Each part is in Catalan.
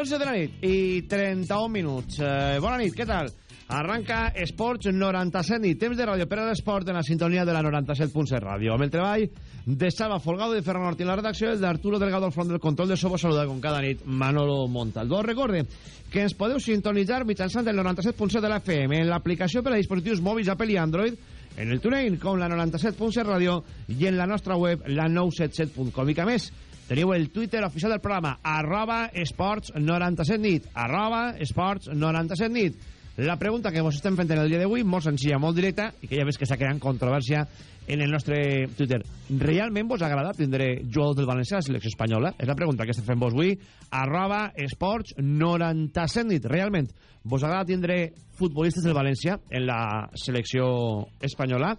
11 de la nit i 31 minuts. Eh, bona nit, què tal? Arranca Esports 97 nit, temps de ràdio per a l'esport en la sintonia de la 97.7 ràdio. Amb el treball de Salva Folgado i Ferran Ortiz la redacció, el d'Arturo Delgado al front del control de Sobo saluda com cada nit Manolo Montalbó. Recorde que ens podeu sintonitzar mitjançant el 97.7 de la FM en l'aplicació per a dispositius mòbils Apple i Android en el TuneIn com la 97.7 ràdio i en la nostra web la 977.com i que més teniu el Twitter oficial del programa arroba esports 97 nit. Arroba esports 97 nit la pregunta que vos estem fent en el dia d'avui molt senzilla, molt directa i que ja ves que s'ha creat controvèrsia en el nostre Twitter. Realment vos agrada tindre jugadors del València a la selecció espanyola? és la pregunta que estem fent vos avui. Arroba esports 97 nit. Realment vos agrada tindre futbolistes del València en la selecció espanyola?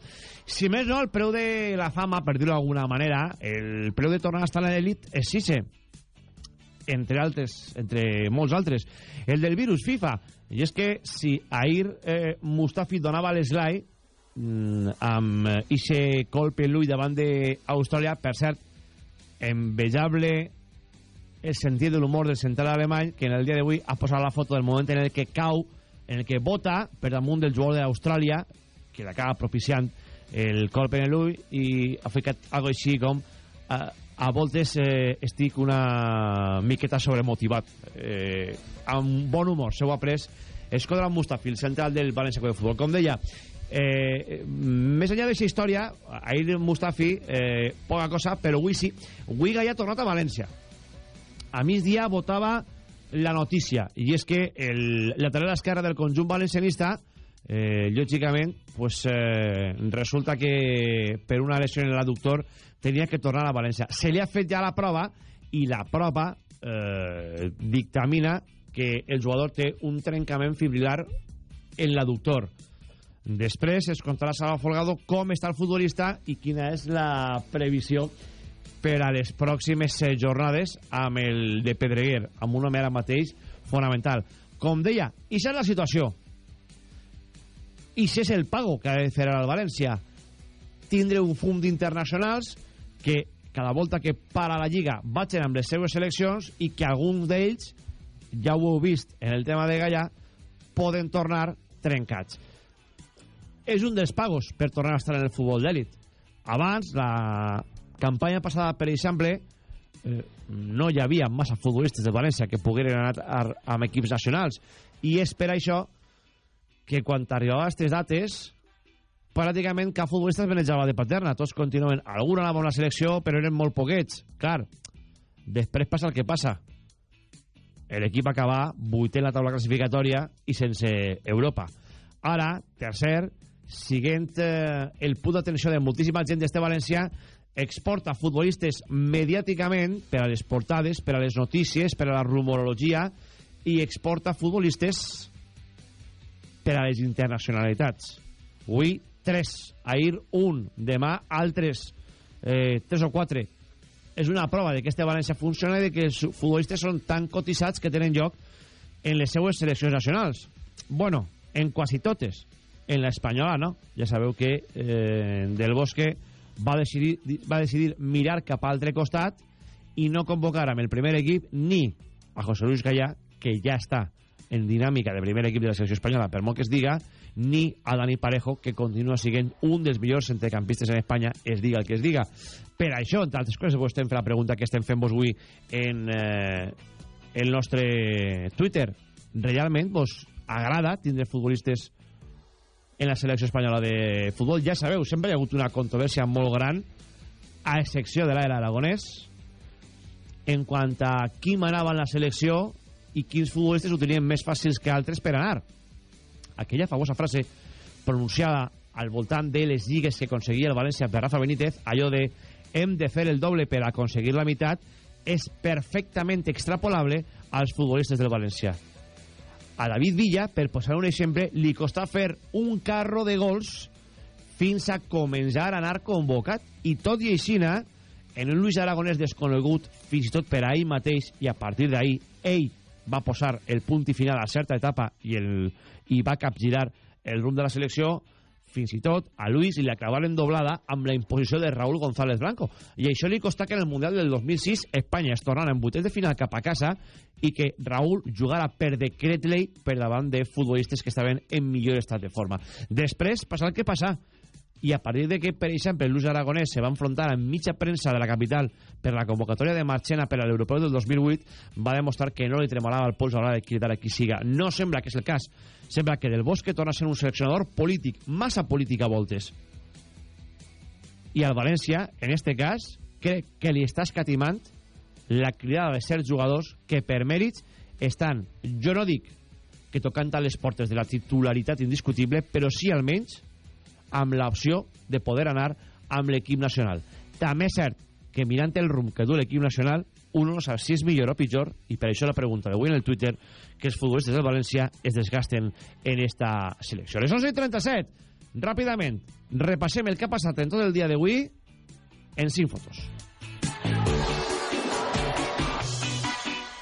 Si més no el preu de la fama per dir-ho d'alguna manera el preu de tornar a estar a l'elit és Sisse entre altres, entre molts altres. El del virus FIFA. I és que si ahir eh, Mustafi donava l'eslai mm, amb ixe colpe l'ull davant d'Austràlia per cert envejable el sentit de l'humor del central alemany que en el dia d'avui ha posat la foto del moment en el que cau en el que vota per damunt del jugador d'Austràlia que l'acaba propiciant el colp en l'ull i ha ficat algo així com a, a voltes eh, estic una miqueta sobremotivat. Eh, amb bon humor s'ho ha pres Escodran Mustafi, el central del València Club de Futbol. Com deia eh, més enllà d'aquesta història ahir Mustafi eh, poca cosa però avui sí. Avui ja ha tornat a València. A migdia votava la notícia i és que el lateral esquerre del conjunt valencianista eh, lògicament pues, eh, resulta que per una lesió en l'adductor tenia que tornar a València. Se li ha fet ja la prova i la prova eh, dictamina que el jugador té un trencament fibrilar en l'adductor. Després es contarà Salva Folgado com està el futbolista i quina és la previsió per a les pròximes jornades amb el de Pedreguer amb un home ara mateix fonamental. Com deia, i és la situació. I si és el pago que ha de fer ara el València. Tindre un fum d'internacionals que cada volta que para la Lliga vagin amb les seues seleccions i que algun d'ells ja ho heu vist en el tema de Gallà poden tornar trencats. És un dels pagos per tornar a estar en el futbol d'èlit. Abans la campanya passada per exemple eh, no hi havia massa futbolistes de València que pogueren anar amb equips nacionals. I és per això que quan arribava a aquestes dates pràcticament cap futbolista es manejava de paterna. Tots continuen, algun anava a una selecció però eren molt poquets, clar després passa el que passa. L'equip acaba vuitè en la taula classificatòria i sense Europa. Ara, tercer siguent eh, el punt d'atenció de moltíssima gent d'este València exporta futbolistes mediàticament per a les portades, per a les notícies per a la rumorologia i exporta futbolistes per a les internacionalitats. Avui 3, ahir 1 demà altres eh, 3 o 4 és una prova de que este València funciona i de que els futbolistes són tan cotitzats que tenen lloc en les seues seleccions nacionals. Bueno, en quasi totes. En l'espanyola no. Ja sabeu que eh, Del Bosque va decidir, va decidir mirar cap a altre costat i no convocar amb el primer equip ni a José Luis Gallà que ja està en dinàmica de primer equip de la selecció espanyola per molt que es diga ni a Dani Parejo que continua siguent un dels millors centrecampistes en Espanya es diga el que es diga. Per això, entre altres coses, vos estem fent la pregunta que estem fent vos avui en eh, el nostre Twitter. Realment vos agrada tindre futbolistes en la selecció espanyola de futbol? Ja sabeu, sempre hi ha hagut una controvèrsia molt gran a excepció de l'era Aragonès en quant a qui manava en la selecció i quins futbolistes ho tenien més fàcils que altres per anar. Aquella famosa frase pronunciada al voltant de les lligues que aconseguia el València per Rafa Benítez, allò de hem de fer el doble per aconseguir la meitat, és perfectament extrapolable als futbolistes del València. a David Villa, per posar un exemple, li costa fer un carro de gols fins a començar a anar convocat. I tot i així, en un Luis Aragonès desconegut, fins i tot per ahir mateix, i a partir d'ahir, ell va posar el punt i final a certa etapa i, el, i va capgirar el rumb de la selecció, fins i tot a Luis li acabaren doblada amb la imposició de Raúl González Blanco. I això li costa que en el Mundial del 2006 Espanya es tornara en vuitens de final cap a casa i que Raúl jugara per decret llei per davant de futbolistes que estaven en millor estat de forma. Després, passar el que passa, i a partir de que, per exemple, Luis Aragonès se va enfrontar amb mitja premsa de la capital per la convocatòria de Marchena per a l'Europeu del 2008, va demostrar que no li tremolava el pols a l'hora de cridar a qui siga. No sembla que és el cas. Sembla que Del Bosque torna a ser un seleccionador polític, massa polític a voltes. I al València, en este cas, crec que li està escatimant la cridada de certs jugadors que per mèrits estan, jo no dic que tocant a les portes de la titularitat indiscutible, però sí almenys amb l'opció de poder anar amb l'equip nacional. També és cert que mirant el rumb que du l'equip nacional, un no sap si és millor o pitjor, i per això la pregunta d'avui en el Twitter, que els futbolistes del València es desgasten en esta selecció. Les 11.37, ràpidament, repassem el que ha passat en tot el dia d'avui en 5 fotos.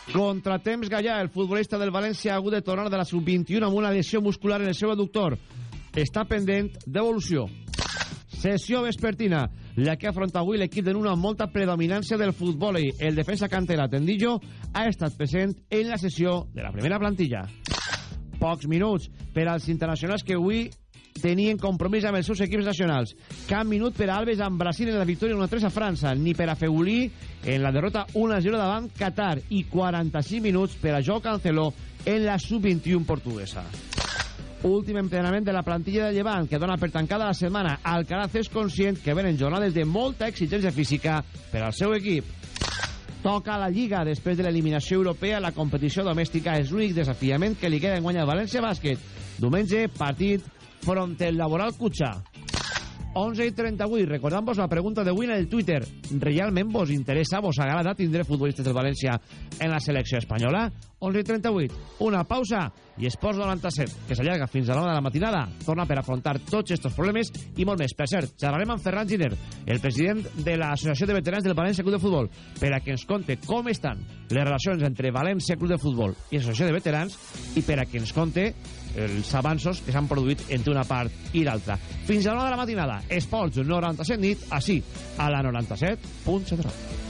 Contratemps Gallà, el futbolista del València ha hagut de tornar de la sub-21 amb una lesió muscular en el seu aductor està pendent d'evolució. Sessió vespertina, la que afronta avui l'equip de una molta predominància del futbol i el defensa cantera Tendillo ha estat present en la sessió de la primera plantilla. Pocs minuts per als internacionals que avui tenien compromís amb els seus equips nacionals. Cap minut per a Alves amb Brasil en la victòria 1-3 a França, ni per a Feulí en la derrota 1-0 davant Qatar i 45 minuts per a Joao Cancelo en la sub-21 portuguesa últim entrenament de la plantilla de Llevant, que dona per tancada la setmana. Alcaraz és conscient que venen jornades de molta exigència física per al seu equip. Toca la Lliga després de l'eliminació europea. La competició domèstica és l'únic desafiament que li queda en guanyar València Bàsquet. Diumenge, partit front el Laboral Cutxa. 11 i 38. Recordant-vos la pregunta d'avui en el Twitter. Realment vos interessa, vos agrada tindre futbolistes del València en la selecció espanyola? 11 i 38. Una pausa i Esports 97, que s'allarga fins a l'hora de la matinada, torna per afrontar tots aquests problemes i molt més. Per cert, xerrarem amb Ferran Giner, el president de l'Associació de Veterans del València Club de Futbol, per a que ens conte com estan les relacions entre València Club de Futbol i Associació de Veterans i per a que ens conte els avanços que s'han produït entre una part i l'altra. Fins a l'hora de la matinada, Esports 97 nit, així, a la 97.7.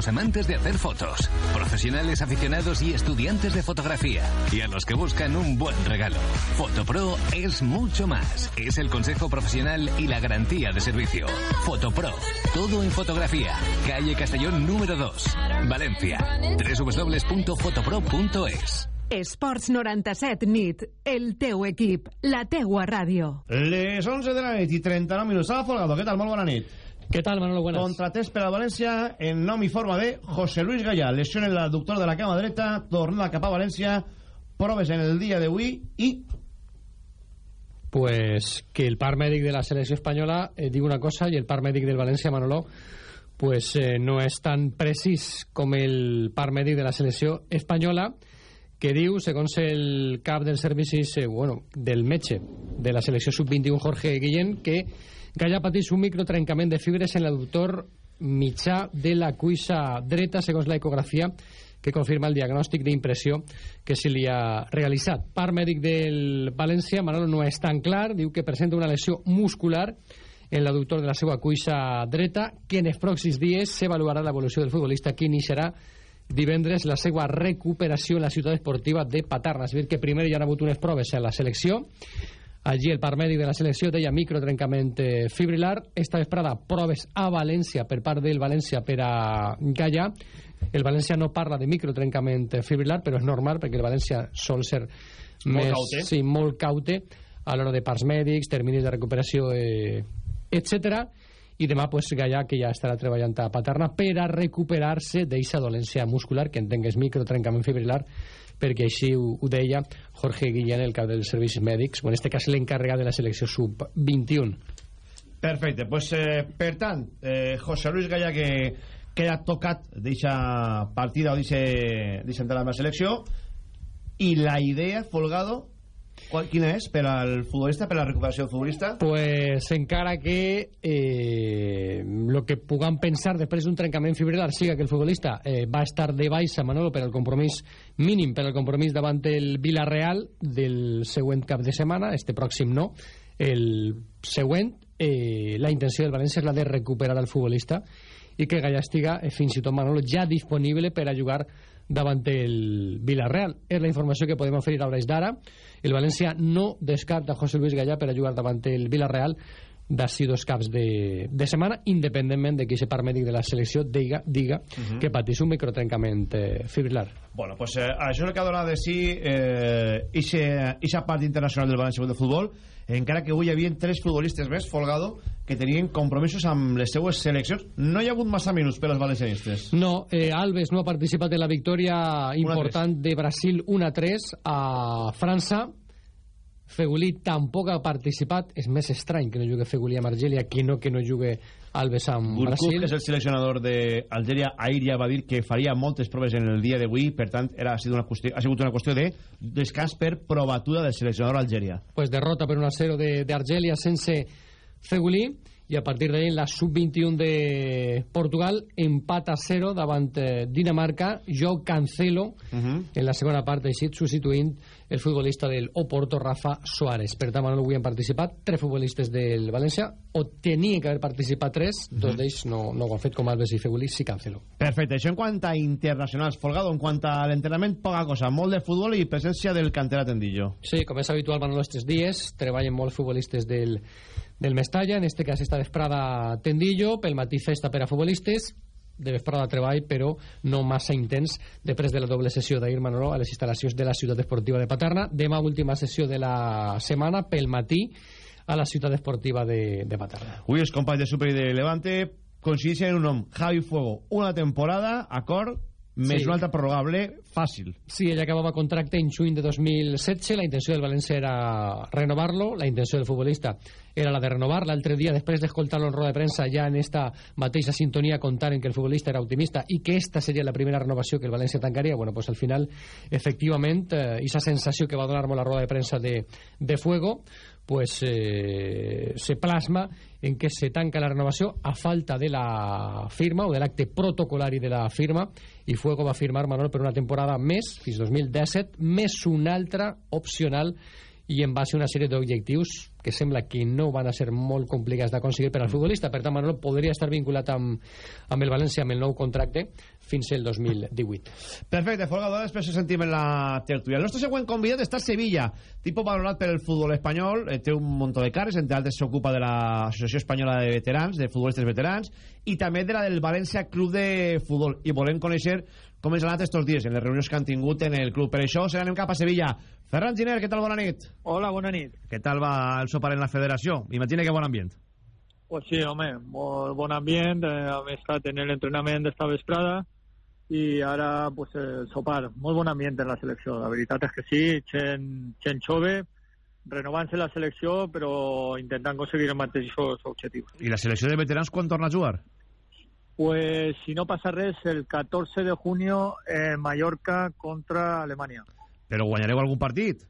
Los amantes de hacer fotos, profesionales aficionados y estudiantes de fotografía, y a los que buscan un buen regalo. Fotopro es mucho más. Es el consejo profesional y la garantía de servicio. Fotopro, todo en fotografía. Calle Castellón número 2, Valencia. www.fotopro.es. Esports 97 nit, el teu equip, la teua ràdio. Les 11 de la nit i 39 minuts. Sala Folgado, què tal? Molt bona nit. ¿Qué tal, Manolo? Buenas. Per València en nom i forma de José Luis Gallà. Lesió en l'adductor de la cama dreta, tornada cap a València, proves en el dia d'avui i... Pues que el par mèdic de la selecció espanyola eh, diu una cosa i el par mèdic del València, Manolo, pues eh, no és tan precís com el par mèdic de la selecció espanyola que diu, segons el cap dels servicis eh, bueno, del metge de la selecció sub-21 Jorge Guillén, que Gallà pateix un microtrencament de fibres en l'adductor mitjà de la cuissa dreta, segons la ecografia que confirma el diagnòstic d'impressió que se li ha realitzat. Part mèdic del València, Manolo, no és tan clar, diu que presenta una lesió muscular en l'adductor de la seva cuixa dreta, que en els pròxims dies s'avaluarà l'evolució del futbolista que iniciarà divendres la seva recuperació en la ciutat esportiva de Paterna. És dir, que primer hi ha hagut unes proves en la selecció, Allí el part mèdic de la selecció deia microtrencament fibrilar. Esta vesprada proves a València per part del València per a Gaia. El València no parla de microtrencament fibrilar, però és normal perquè el València sol ser Molt més, caute. sí, molt caute a l'hora de parts mèdics, terminis de recuperació, eh, etc. I demà pues, Gaia, que ja estarà treballant a Paterna per a recuperar-se d'eixa dolència muscular, que entenc que és microtrencament fibrilar, perquè així ho, ho deia Jorge Guillén, el cap dels servicis mèdics, o en este cas l'encarregat de la selecció sub-21. Perfecte, pues, eh, per tant, eh, José Luis Gaya que, que ha tocat d'eixa partida o d'eixa entrada amb la selecció i la idea, Folgado, qual, quina és per al futbolista, per la recuperació del futbolista? Pues encara que eh, lo que puguem pensar després d'un trencament fibrilar siga que el futbolista eh, va estar de baixa, Manolo, per al compromís mínim, per al compromís davant el Villarreal del següent cap de setmana, este pròxim no, el següent, eh, la intenció del València és la de recuperar el futbolista i que Gallà estiga, eh, fins i tot Manolo, ja disponible per a jugar davant el Villarreal. És la informació que podem oferir a hores d'ara. El València no descarta José Luis Gallà per a jugar davant el Villarreal d'ací dos caps de, de setmana, independentment de que aquest part mèdic de la selecció diga, diga uh -huh. que patís un microtrencament eh, fibrilar. Bueno, pues eh, això és el que ha donat de si eh, ixa part internacional del València de Futbol encara que avui hi havia tres futbolistes més, Folgado, que tenien compromisos amb les seues seleccions. No hi ha hagut massa minuts per als valencianistes. No, eh, Alves no ha participat en la victòria important de Brasil 1-3 a França. Fegulí tampoc ha participat. És més estrany que no jugui Fegulí amb Argèlia que no que no jugui Alves amb Burkuk, Brasil. que és el seleccionador d'Algèria, ahir ja va dir que faria moltes proves en el dia d'avui, per tant, era, ha, sigut una qüestió, ha sigut una qüestió de descans per provatura del seleccionador Algèria. Pues derrota per 1-0 de, de Argèlia sense Fegulí i a partir d'ahí la sub-21 de Portugal empata a 0 davant eh, Dinamarca. Jo Cancelo Uh -huh. en la segona part així substituint el futbolista del Oporto Rafa Suárez. Per tant Manolo avui han participat tres futbolistes del València o tenien que haver participat tres. Dos d'ells no, no ho han fet com Alves i Fegulí sí Cancelo. Perfecte, això en quant a internacionals, Folgado, en quant a l'entrenament, poca cosa, molt de futbol i presència del canterà Tendillo. Sí, com és habitual Manolo estos dies treballen molts futbolistes del, del Mestalla en este cas esta vesprada Tendillo pel matí festa per a futbolistes de vesprada treball però no massa intens després de la doble sessió d'ahir Manolo a les instal·lacions de la ciutat esportiva de Paterna. Demà última sessió de la setmana pel matí a la ciutat esportiva de, de Paterna. Avui els companys de Super i de Levante coincideixen en un nom, Javi Fuego, una temporada, acord, més Sí. una altra prorrogable, fàcil. Sí, ell acabava contracte en juny de 2016, la intenció del València era renovar-lo, la intenció del futbolista era la de renovar. L'altre dia, després d'escoltar-lo en roda de premsa, ja en esta mateixa sintonia contaren que el futbolista era optimista i que esta seria la primera renovació que el València tancaria, bueno, pues al final, efectivament, eh, esa sensació que va donar-nos la roda de premsa de, de Fuego, pues eh, se plasma en que se tanca la renovació a falta de la firma o de l'acte protocolari de la firma i Fuego va firmar Manol per una temporada més, fins 2017, més una altra opcional i en base a una sèrie d'objectius que sembla que no van a ser molt complicats d'aconseguir per al futbolista. Per tant, Manolo podria estar vinculat amb, amb el València amb el nou contracte fins el 2018. Perfecte, Folgado, després ho sentim en la tertúlia. El nostre següent convidat està a Sevilla, tipus valorat pel futbol espanyol, eh, té un munt de cares, entre altres s'ocupa de l'Associació Espanyola de Veterans, de futbolistes veterans, i també de la del València Club de Futbol. I volem conèixer com ens han anat estos dies en les reunions que han tingut en el club. Per això se n'anem cap a Sevilla. Ferran Giner, què tal? Bona nit. Hola, bona nit. Què tal va el sopar en la federació? Imagina que bon ambient. Pues sí, home, molt bon ambient, eh, hem estat en l'entrenament d'esta vesprada i ara pues, el sopar. Molt bon ambient en la selecció, la veritat és que sí, gent, gent jove, renovant-se la selecció però intentant aconseguir els mateixos objectius. I la selecció de veterans quan torna a jugar? Pues si no passa res, el 14 de junio en Mallorca contra Alemanya. Però guanyareu algun partit?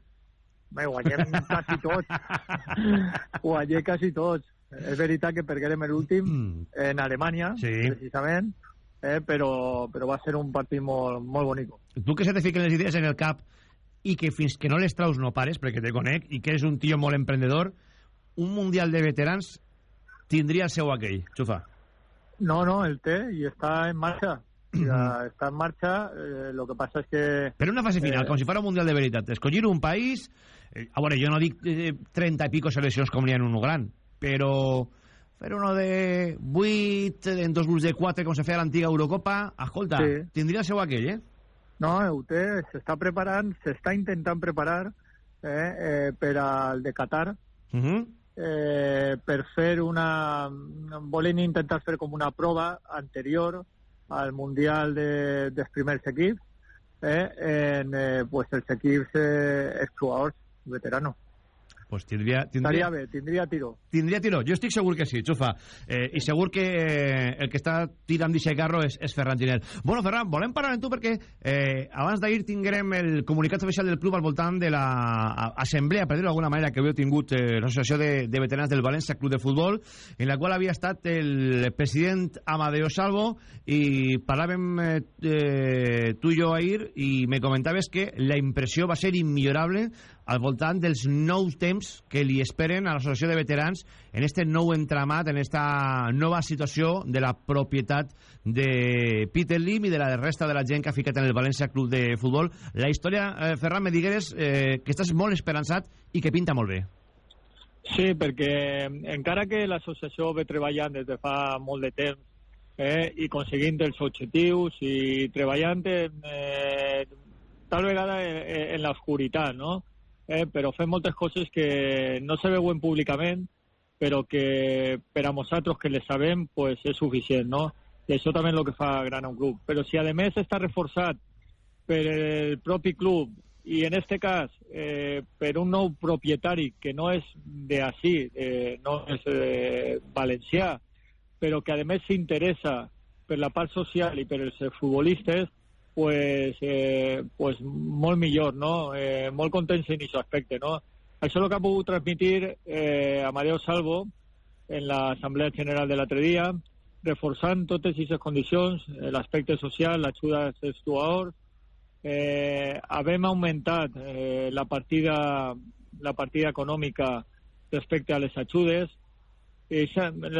Bé, guanyem quasi tots. guanyem quasi tots. És veritat que perguérem l'últim Mm. en Alemanya, Sí. precisament, eh, però, però va ser un partit molt, molt bonic. Tu que se te fiquen les idees en el cap i que fins que no les traus no pares, perquè te conec, i que eres un tio molt emprendedor, un mundial de veterans tindria el seu aquell, Xufa. No, no, el té i està en marxa. Ja està en marxa, eh, lo que passa és que... Però una fase final, Eh. com si fos un Mundial de veritat. Escollir un país... Eh, a veure, jo no dic eh, 30 i pico seleccions com n'hi ha en un gran, però fer uno de 8 en dos grups de 4 com se feia a l'antiga Eurocopa, escolta, Sí. tindria seu aquell, eh? No, ho té, s'està preparant, s'està intentant preparar eh, eh, per al de Qatar, Uh -huh. eh, per fer una... Volen intentar fer com una prova anterior al Mundial de, dels primers equips, eh, en eh, pues els equips eh, els jugadors veteranos. Pues tindria, Estaria tindria, bé, tindria tiro. tindria tiró. Jo estic segur que sí, Xufa. Eh, I segur que eh, el que està tirant d'aquest carro és, és Ferran Giner. Bueno, Ferran, volem parlar amb tu perquè eh, abans d'ahir tinguérem el comunicat oficial del club al voltant de l'assemblea, per dir-ho d'alguna manera, que havia tingut eh, l'associació de, de veterans del València Club de Futbol, en la qual havia estat el president Amadeo Salvo i parlàvem eh, eh, tu i jo ahir i me comentaves que la impressió va ser immillorable al voltant dels nous temps que li esperen a l'associació de veterans en este nou entramat, en esta nova situació de la propietat de Peter Lim i de la resta de la gent que ha ficat en el València Club de Futbol. La història, eh, Ferran, me digueres eh, que estàs molt esperançat i que pinta molt bé. Sí, perquè encara que l'associació ve treballant des de fa molt de temps eh, i aconseguint els objectius i treballant en, eh, tal vegada en, en l'oscuritat, no? Eh, però fent moltes coses que no se veuen públicament, però que per a nosaltres que les sabem pues, és suficient, no? I això també és el que fa gran a un club. Però si a més està reforçat per el propi club i en este cas eh, per un nou propietari que no és de així, eh, no és eh, valencià, però que a més s'interessa per la part social i per els futbolistes, pues, eh, pues molt millor, no? Eh, molt contents en aquest aspecte, no? Això és el que ha pogut transmitir eh, Amadeo Salvo en l'Assemblea General de l'altre dia, reforçant totes aquestes condicions, eh, l'aspecte social, l'ajuda als jugadors, eh, havem augmentat eh, la partida la partida econòmica respecte a les ajudes eh,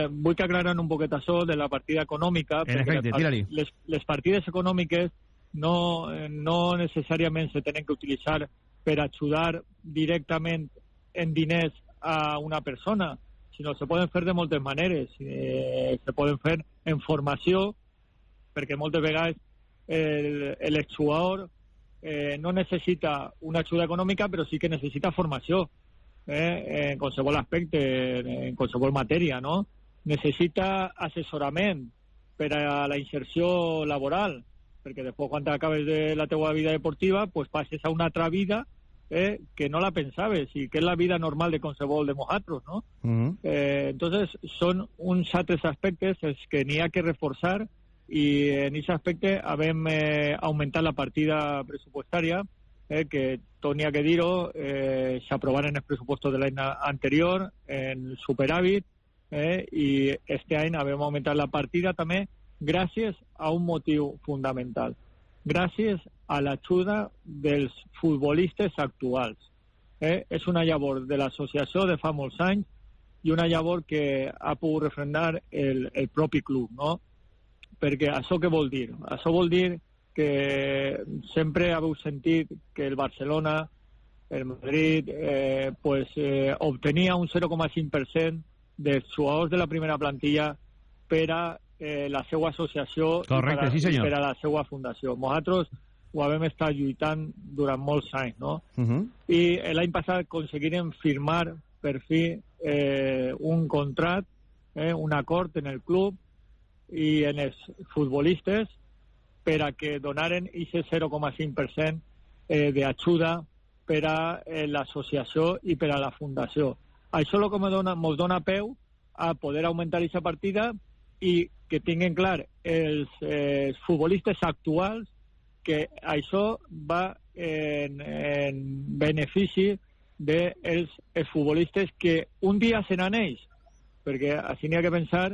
vull que aclaren un poquet això de la partida econòmica En perquè efecte, les, les partides econòmiques no, eh, no necessàriament se tenen que utilitzar per ajudar directament en diners a una persona, sinó se poden fer de moltes maneres. Eh, se poden fer en formació, perquè moltes vegades el, el exjugador eh, no necessita una ajuda econòmica, però sí que necessita formació eh, en qualsevol aspecte, en qualsevol matèria, no? Necessita assessorament per a la inserció laboral, perquè després quan acabes de la teua vida deportiva pues passes a una altra vida eh, que no la pensaves i que és la vida normal de qualsevol de nosaltres, no? Uh -huh. Eh, entonces, son uns altres aspectes els que n'hi ha que reforçar i en aquest aspecte havem eh, augmentat la partida pressupostària eh, que, tot n'hi ha que dir-ho, eh, s'aprovaren els pressupostos de l'any anterior en superàvit eh, i este any havem augmentat la partida també gràcies a un motiu fundamental gràcies a l'ajuda dels futbolistes actuals. Eh? És una llavor de l'associació de fa molts anys i una llavor que ha pogut refrendar el, el propi club, no? Perquè això què vol dir? Això vol dir que sempre haveu sentit que el Barcelona, el Madrid, eh, pues, eh, obtenia un 0,5% dels jugadors de la primera plantilla per a eh, la seva associació Correcte, i per a, sí, senyor. per a la seva fundació. Nosaltres ho havem estat lluitant durant molts anys, no? Uh -huh. i l'any passat aconseguirem firmar per fi eh, un contrat, eh, un acord en el club i en els futbolistes per a que donaren aquest 0,5% eh, d'ajuda per a eh, l'associació i per a la fundació. Això és el que ens dona, mos dona peu a poder augmentar aquesta partida i que tinguin clar els eh, futbolistes actuals que això va en, en benefici dels de els futbolistes que un dia seran ells, perquè així n'hi ha que pensar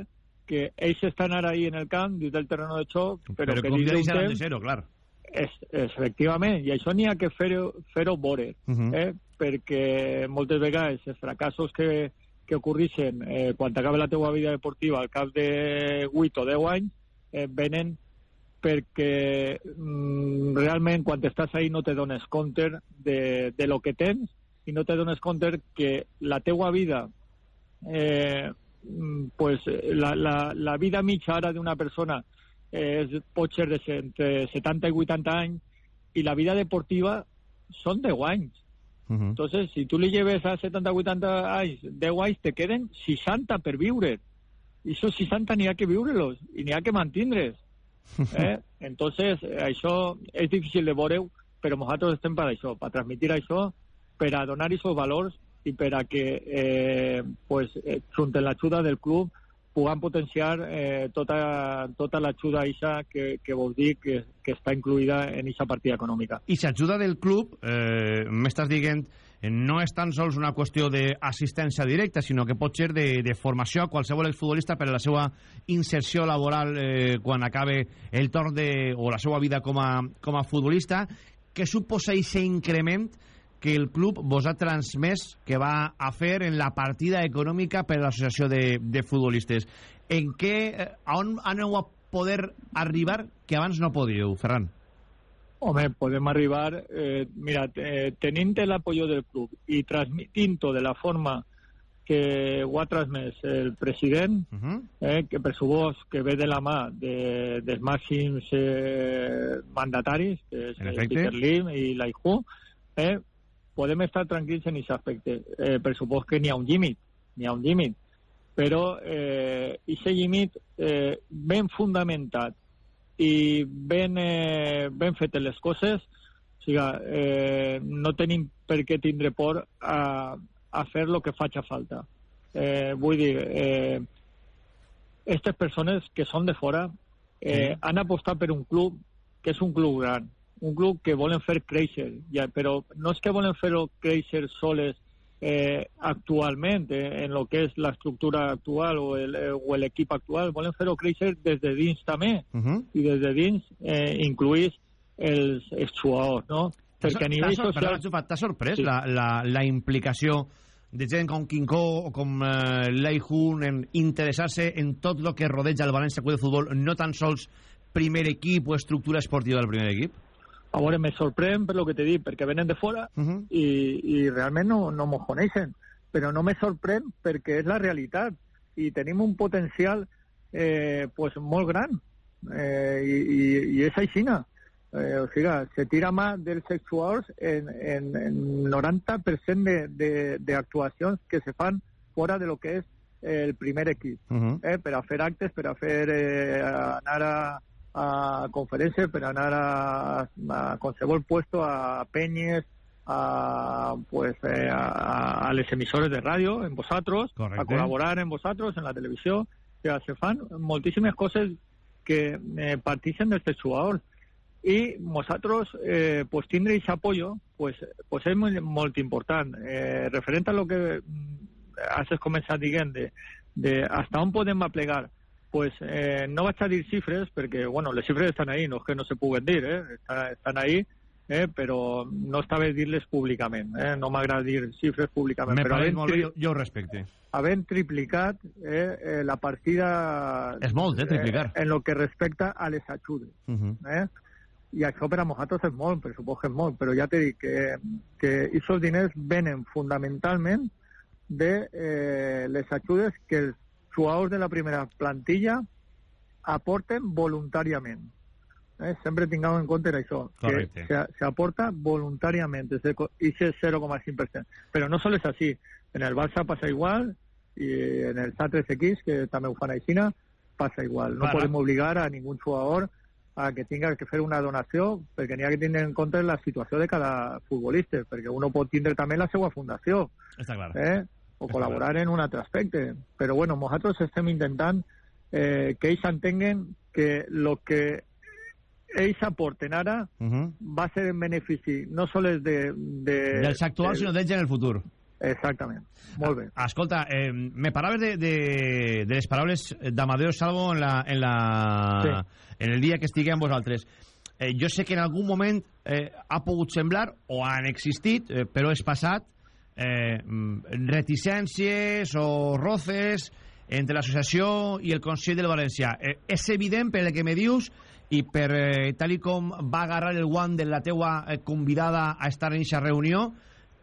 que ells estan ara ahí en el camp, dins del terreno de xoc, però, Però que dins d'un deixaran de temps... ser-ho, clar. És, efectivament, i això n'hi ha que fer-ho fer veure, Uh -huh. eh? perquè moltes vegades els fracassos que, que ocorrixen eh, quan t'acaba la teua vida deportiva al cap de 8 o 10 anys eh, venen perquè mm, realment quan estàs ahí no te dones compte de, de lo que tens i no te dones compte que la teua vida eh, mm, pues la, la, la vida mitja ara d'una persona eh, pot ser de entre 70 i 80 anys i la vida deportiva són 10 anys. Uh -huh. Entonces, si tú le lleves a 70 80 anys, 10 anys, te queden 60 per viure. I esos 60 n'hi ha que viure-los i n'hi ha que mantindre's. Eh? Entonces, això és difícil de veure però nosaltres estem per això, per transmitir això, per a donar aquests valors i per a que, eh, pues, eh, junt amb l'ajuda del club, puguem potenciar eh, tota, tota l'ajuda eixa que, que vol dir que, que està incluïda en aquesta partida econòmica. I l'ajuda del club, eh, m'estàs dient, eh, no és tan sols una qüestió d'assistència directa, sinó que pot ser de, de formació a qualsevol exfutbolista per a la seva inserció laboral eh, quan acabe el torn de, o la seva vida com a, com a futbolista. Què suposa aquest increment que el club vos ha transmès que va a fer en la partida econòmica per a l'associació de, de futbolistes. En què, eh, a on aneu a poder arribar que abans no podíeu, Ferran? Home, podem arribar, eh, mira, eh, tenint l'apoyo del club i transmitint-ho de la forma que ho ha transmès el president, Uh -huh. eh, que per supost que ve de la mà de, dels màxims eh, mandataris, que és. Peter Lim i l'Aihu, eh, podem estar tranquils en aquest aspecte. Eh, per supost que n'hi ha un límit, n'hi ha un límit, però eh, aquest límit eh, ben fundamentat i ben, eh, ben fetes les coses, o sigui, eh, no tenim per què tindre por a, a fer el que faci falta. Eh, vull dir, eh, aquestes persones que són de fora eh, Sí. han apostat per un club que és un club gran, un club que volen fer créixer, ja, però no és que volen fer-ho créixer soles eh, actualment eh, en lo que és l'estructura actual o el- eh, o l'equip actual, volen fer-ho créixer des de dins també Uh -huh. i des de dins eh, incluís els, els jugadors, no? Perquè a nivell social... T'ha sorprès Sí. la, la, la implicació de gent com Quincó o com eh, Lei Hun en interessar-se en tot el que rodeja el València Club de Futbol, no tan sols primer equip o estructura esportiva del primer equip? A veure, me sorprèn per lo que t'he dit, perquè venen de fora Uh -huh. i, i realment no, no m'ho coneixen. Però no me sorprèn perquè és la realitat i tenim un potencial eh, pues molt gran eh, i, i, i és aixina. Eh, o sigui, se tira mà dels sexuals en, en, en 90% de- de- d'actuacions que se fan fora de lo que és el primer equip Uh -huh. eh, per a fer actes, per a fer eh, anar a, a conferències, per anar a, a qualsevol puesto, a penyes, a, pues, eh, a, a les emissores de ràdio, en vosaltres, Correcte. a col·laborar en vosaltres, en la televisió, que se fan moltíssimes coses que eh, partixen dels jugadors i nosaltres eh, pues, tindre aquest apoyo pues, pues és molt, molt important. Eh, referent a lo que mm, has començat dient de, de hasta on podem aplegar, pues eh, no vaig a dir xifres perquè, bueno, les xifres estan ahí, no és que no se puguen dir, eh? estan, estan ahí, eh? però no està bé dir-les públicament, eh? no m'agrada dir xifres públicament. Me però pareix molt bé, jo, jo ho respecte. havent triplicat eh, eh, la partida És molt, eh, triplicar. en lo que respecta a les ajudes. Uh -huh. Eh? I això per a nosaltres és molt, per suposo que és molt, però ja t'he dit que, que aquests diners venen fundamentalment de eh, les ajudes que els jugadors de la primera plantilla aporten voluntàriament. Eh? Sempre tinguem en compte això, Correcte. que se, se aporta voluntàriament, ese 0,5%. Però no sols és així, en el Barça passa igual, i en els altres equips, que també ho fan a Xina, passa igual. No Para. podem obligar a ningú jugador a que tinga que fer una donació perquè n'hi ha que tindre en compte la situació de cada futbolista, perquè uno pot tindre també la seva fundació Està clar. eh? O col·laborar en un altre aspecte. Però bueno, nosaltres estem intentant eh, que ells entenguen que el que ells aporten ara Uh -huh. va ser en benefici no sols de... de Dels actuals, sinó d'ells en el futur. Exactament. Molt bé. Ah, Escolta, eh, me parlaves de, de, de les paraules d'Amadeo Salvo en, la, en, la, Sí. en el dia que estigui amb vosaltres. Eh, jo sé que en algun moment eh, ha pogut semblar, o han existit, eh, però és passat, eh, reticències o roces entre l'associació i el Consell del València. Eh, és evident, per el que me dius, i per eh, tal i com va agarrar el guant de la teua eh, convidada a estar en aquesta reunió,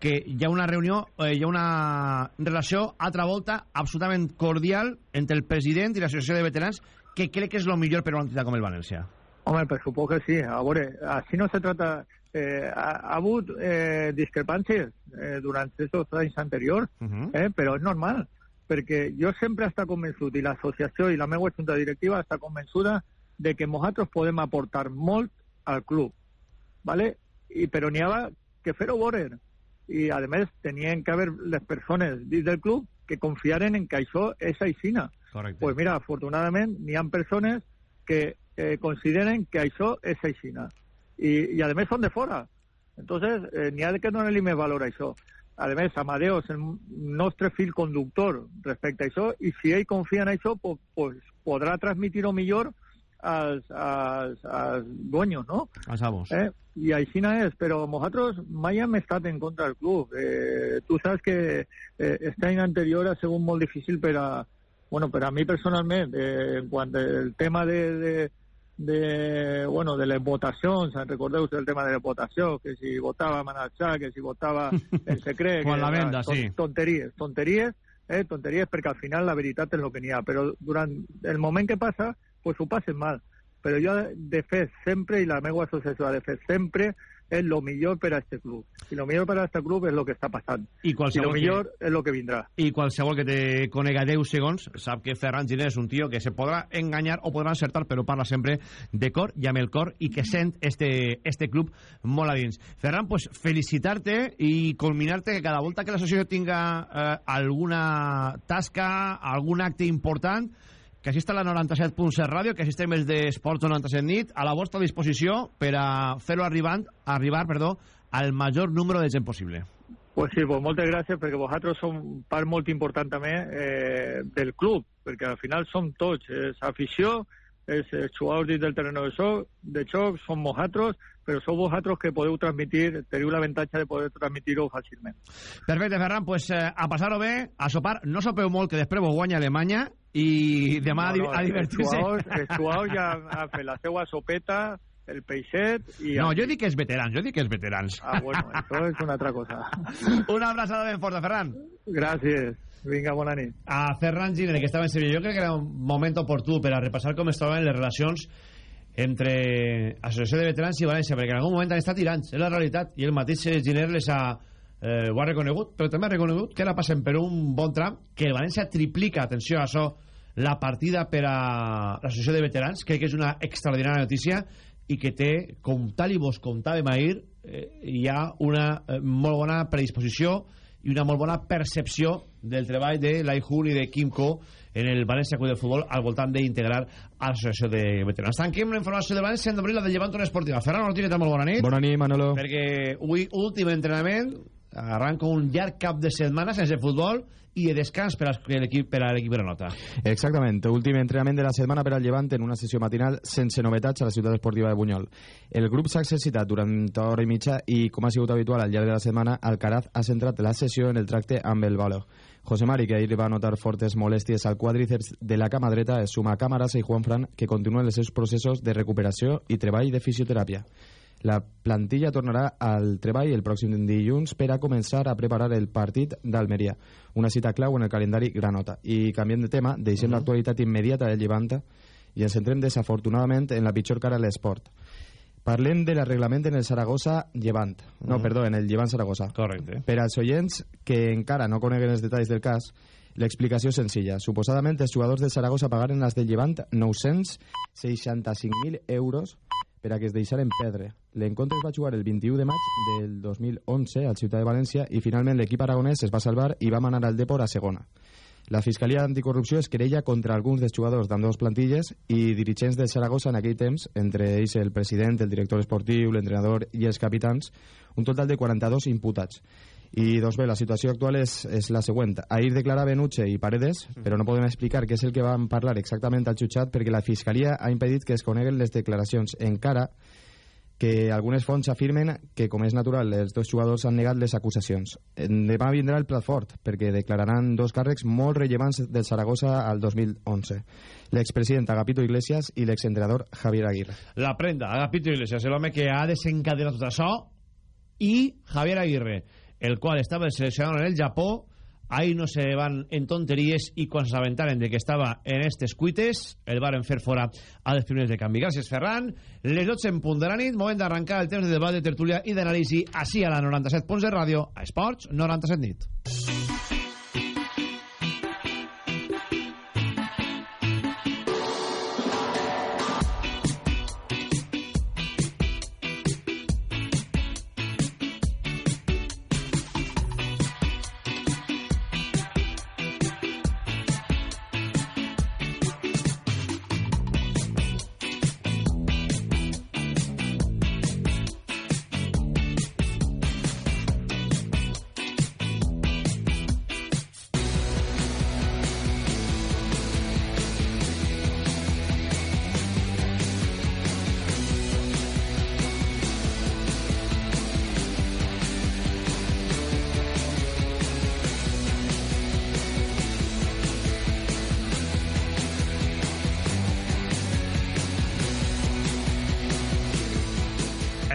que hi ha una reunió, eh, hi ha una relació, altra volta, absolutament cordial entre el president i l'associació de veterans, que crec que és el millor per una entitat com el València. Home, per suposo que sí. A veure, així no se trata... Eh, ha, ha hagut eh, discrepàncies eh, durant aquests anys anteriors, Uh -huh. eh, però és normal, perquè jo sempre està convençut, i l'associació i la meva junta directiva està convençuda de que nosaltres podem aportar molt al club, ¿vale? I, però n'hi ha que fer-ho veure. I, a més, tenien que haver les persones dins del club que confiaren en que això és aixina. Correcte. Pues mira, afortunadament n'hi ha persones que eh, consideren que això és aixina. I, i a més són de fora. Entonces, eh, n'hi ha que donar-li més valor a això. A més, Amadeo és el nostre fil conductor respecte a això i si ell confia en això, pues, pues podrà transmitir-ho millor als, als, als dueños, no? Els amos. Eh? I així no és, però nosaltres mai hem estat en contra del club. Eh, tu saps que eh, este any anterior ha sigut molt difícil per a, bueno, per a mi personalment, eh, en quant al tema de, de, de, bueno, de les votacions, recordeu el tema de les votacions, que si votava Manachá, que si votava en secret, Juan que, Lavenda, ton- sí. tonteries, tonteries, eh, tonteries perquè al final la veritat és el que n'hi ha, però durant el moment que passa, pues ho passen mal. Però jo he de fer sempre, i la meva associació ha de fer sempre, és el millor per a este club. I el millor per a este club és el que està passant. I I el qualsevol, que, millor és el que vindrà. i qualsevol que te conega 10 segons sap que Ferran Giner és un tio que se podrà enganyar o podrà encertar, però parla sempre de cor i amb el cor i que sent este, este club molt a dins. Ferran, pues, felicitar-te i culminar-te que cada volta que l'associació tinga eh, alguna tasca, algun acte important, que així està la 97.7 ràdio, que així estem els d'Esports 97 nit, a la vostra disposició per a fer-ho arribant, arribar perdó, al major número de gent possible. Pues sí, pues moltes gràcies perquè vosaltres som part molt important també eh, del club, perquè al final som tots, és afició, és eh, jugadors dins del terreno de xoc, de xoc, som vosaltres, però sou vosaltres que podeu transmitir, teniu l'avantatge de poder transmitir-ho fàcilment. Perfecte, Ferran, pues eh, a passar-ho bé, a sopar, no sopeu molt, que després vos guanya Alemanya, i demà a, di- a els divertir-se. els jugadors ja han fet la seva sopeta, el peixet i... No, jo dic que és veterans, jo dic que és veterans. Ah, bueno, això és una altra cosa. Una abraçada ben forta, Ferran. Gràcies. Vinga, bona nit. A Ferran Giner, que estava en Sevilla, jo crec que era un moment oportú per a repassar com estaven les relacions entre Associació de Veterans i València, perquè en algun moment han estat tirants, és la realitat, i el mateix Giner les ha, eh, ho ha reconegut, però també ha reconegut que ara passen per un bon tram, que el València triplica, atenció a això, la partida per a l'Associació de Veterans, crec que és una extraordinària notícia, i que té, com tal i vos comptàvem ahir, eh, hi ha una eh, molt bona predisposició i una molt bona percepció del treball de l'Aihun i de Quimco en el València Club de Futbol al voltant d'integrar a l'associació de veterans. Tanquem la informació de València en d'obrir la de Llevant esportiva. Ferran Ortiz, què tal? Molt bona nit. Bona nit, Manolo. Perquè avui últim entrenament arranca un llarg cap de setmana sense futbol i de descans per a l'equip per a l'equip granota. Exactament, últim entrenament de la setmana per al Llevant en una sessió matinal sense novetats a la ciutat esportiva de Bunyol. El grup s'ha exercitat durant hora i mitja i, com ha sigut habitual al llarg de la setmana, Alcaraz ha centrat la sessió en el tracte amb el valor. José Mari, que ahir va notar fortes molèsties al quadríceps de la cama dreta, es suma a Camarasa i Juanfran, que continuen els seus processos de recuperació i treball de fisioteràpia. La plantilla tornarà al treball el pròxim dilluns per a començar a preparar el partit d'Almeria, una cita clau en el calendari granota. I canviant de tema, deixem uh -huh. l'actualitat immediata del Llevanta i ens centrem desafortunadament en la pitjor cara de l'esport. Parlem de l'arreglament en el Saragossa Llevant. No, Mhm. perdó, en el Llevant Saragossa. Correcte. Per als oients que encara no coneguen els detalls del cas, l'explicació és senzilla. Suposadament, els jugadors del Saragossa pagaren als del Llevant 965.000 euros per a que es deixaren perdre. L'encontre es va jugar el 21 de maig del 2011 al Ciutat de València i finalment l'equip aragonès es va salvar i va manar al Depor a segona. La Fiscalia Anticorrupció es querella contra alguns dels jugadors d'ambdues plantilles i dirigents del Saragossa en aquell temps, entre ells el president, el director esportiu, l'entrenador i els capitans, un total de 42 imputats. I, doncs bé, la situació actual és, és la següent. Ahir declaraven Uche i Paredes, però no podem explicar què és el que van parlar exactament al jutjat perquè la Fiscalia ha impedit que es coneguen les declaracions encara que algunes fonts afirmen que, com és natural, els dos jugadors han negat les acusacions. Demà vindrà el plat fort, perquè declararan dos càrrecs molt rellevants del Saragossa al 2011. L'expresident Agapito Iglesias i l'exentrenador Javier Aguirre. La prenda, Agapito Iglesias, l'home que ha desencadenat tot això, i Javier Aguirre, el qual estava seleccionat en el Japó, ahí no se van en tonteries i quan s'aventaren de que estava en estes cuites el varen fer fora a les primeres de canvi gràcies Ferran, les 12 en punt de la nit moment d'arrencar el temps de debat de tertúlia i d'anàlisi. Així a la 97 punts de ràdio a Esports 97 nit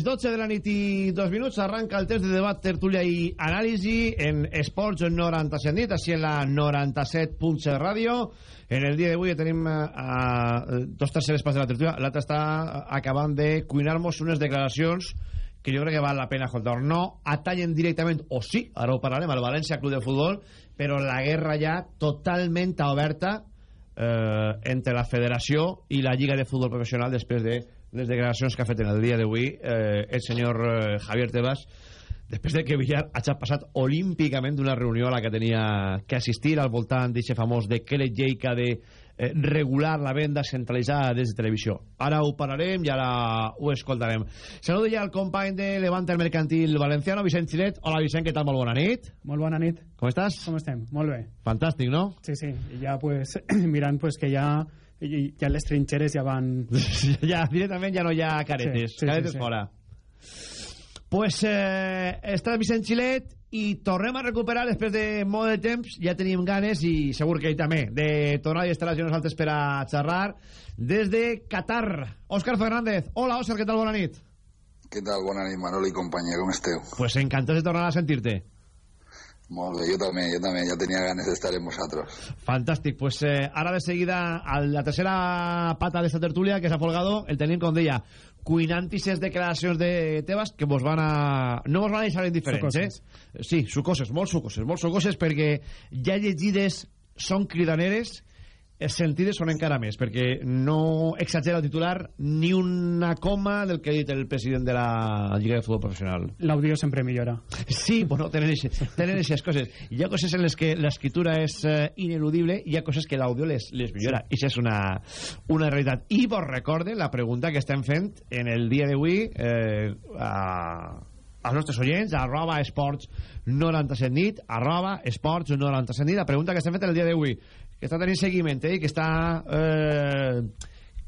Les 12 de la nit i dos minuts arranca el test de debat, tertúlia i anàlisi en Esports 97 nit, així en la 97.7 ràdio. En el dia d'avui ja tenim eh, a dos terceres parts de la tertúlia. L'altre està acabant de cuinar-nos unes declaracions que jo crec que val la pena escoltar. No atallen directament, o sí, ara ho parlarem, al València Club de Futbol, però la guerra ja totalment oberta eh, entre la federació i la Lliga de Futbol Professional després de les declaracions que ha fet en el dia d'avui eh, el senyor eh, Javier Tebas després de que Villar hagi passat olímpicament d'una reunió a la que tenia que assistir al voltant d'aquest famós decret llei que ha de eh, regular la venda centralitzada des de televisió. Ara ho parlarem i ara ho escoltarem. Saludo ja al company de Levante el Mercantil Valenciano, Vicent Xilet. Hola Vicent, què tal? Molt bona nit. Molt bona nit. Com estàs? Com estem? Molt bé. Fantàstic, no? Sí, sí. I ja, pues, mirant pues, que ja, ja les trinxeres ja van... ja, directament ja no hi ha caretes. Sí, sí, caretes sí, sí. fora. Pues eh, està Vicent Xilet i tornem a recuperar després de molt de temps, ja tenim ganes i segur que ell també, de tornar i estar a nosaltres per a xerrar des de Qatar. Òscar Fernández. Hola, Òscar, què tal? Bona nit. Què tal? Bona nit, Manolo i companyia, com esteu? Pues encantat de tornar a sentir-te. Molt bé, jo també, jo també, ja tenia ganes d'estar amb vosaltres. Fantàstic, pues eh, ara de seguida a la tercera pata d'esta tertúlia que s'ha folgado, el tenim, com deia, cuinantises declaracions de Tebas que vos van a... no vos van a deixar indiferents, Sucoses. eh? Sí, sucoses, molt sucoses, molt sucoses perquè ja llegides són cridaneres eh, sentides són encara més, perquè no exagera el titular ni una coma del que ha dit el president de la Lliga de Futbol Professional. L'àudio sempre millora. Sí, bueno, tenen aquestes tenen eixes coses. Hi ha coses en les que l'escriptura és eh, ineludible i hi ha coses que l'àudio les, les millora. I això és una, una realitat. I vos recorde la pregunta que estem fent en el dia d'avui eh, a, als nostres oients, arroba esports 97 nit, arroba esports 97 nit, la pregunta que estem fent el dia d'avui, que està tenint seguiment eh, que està eh,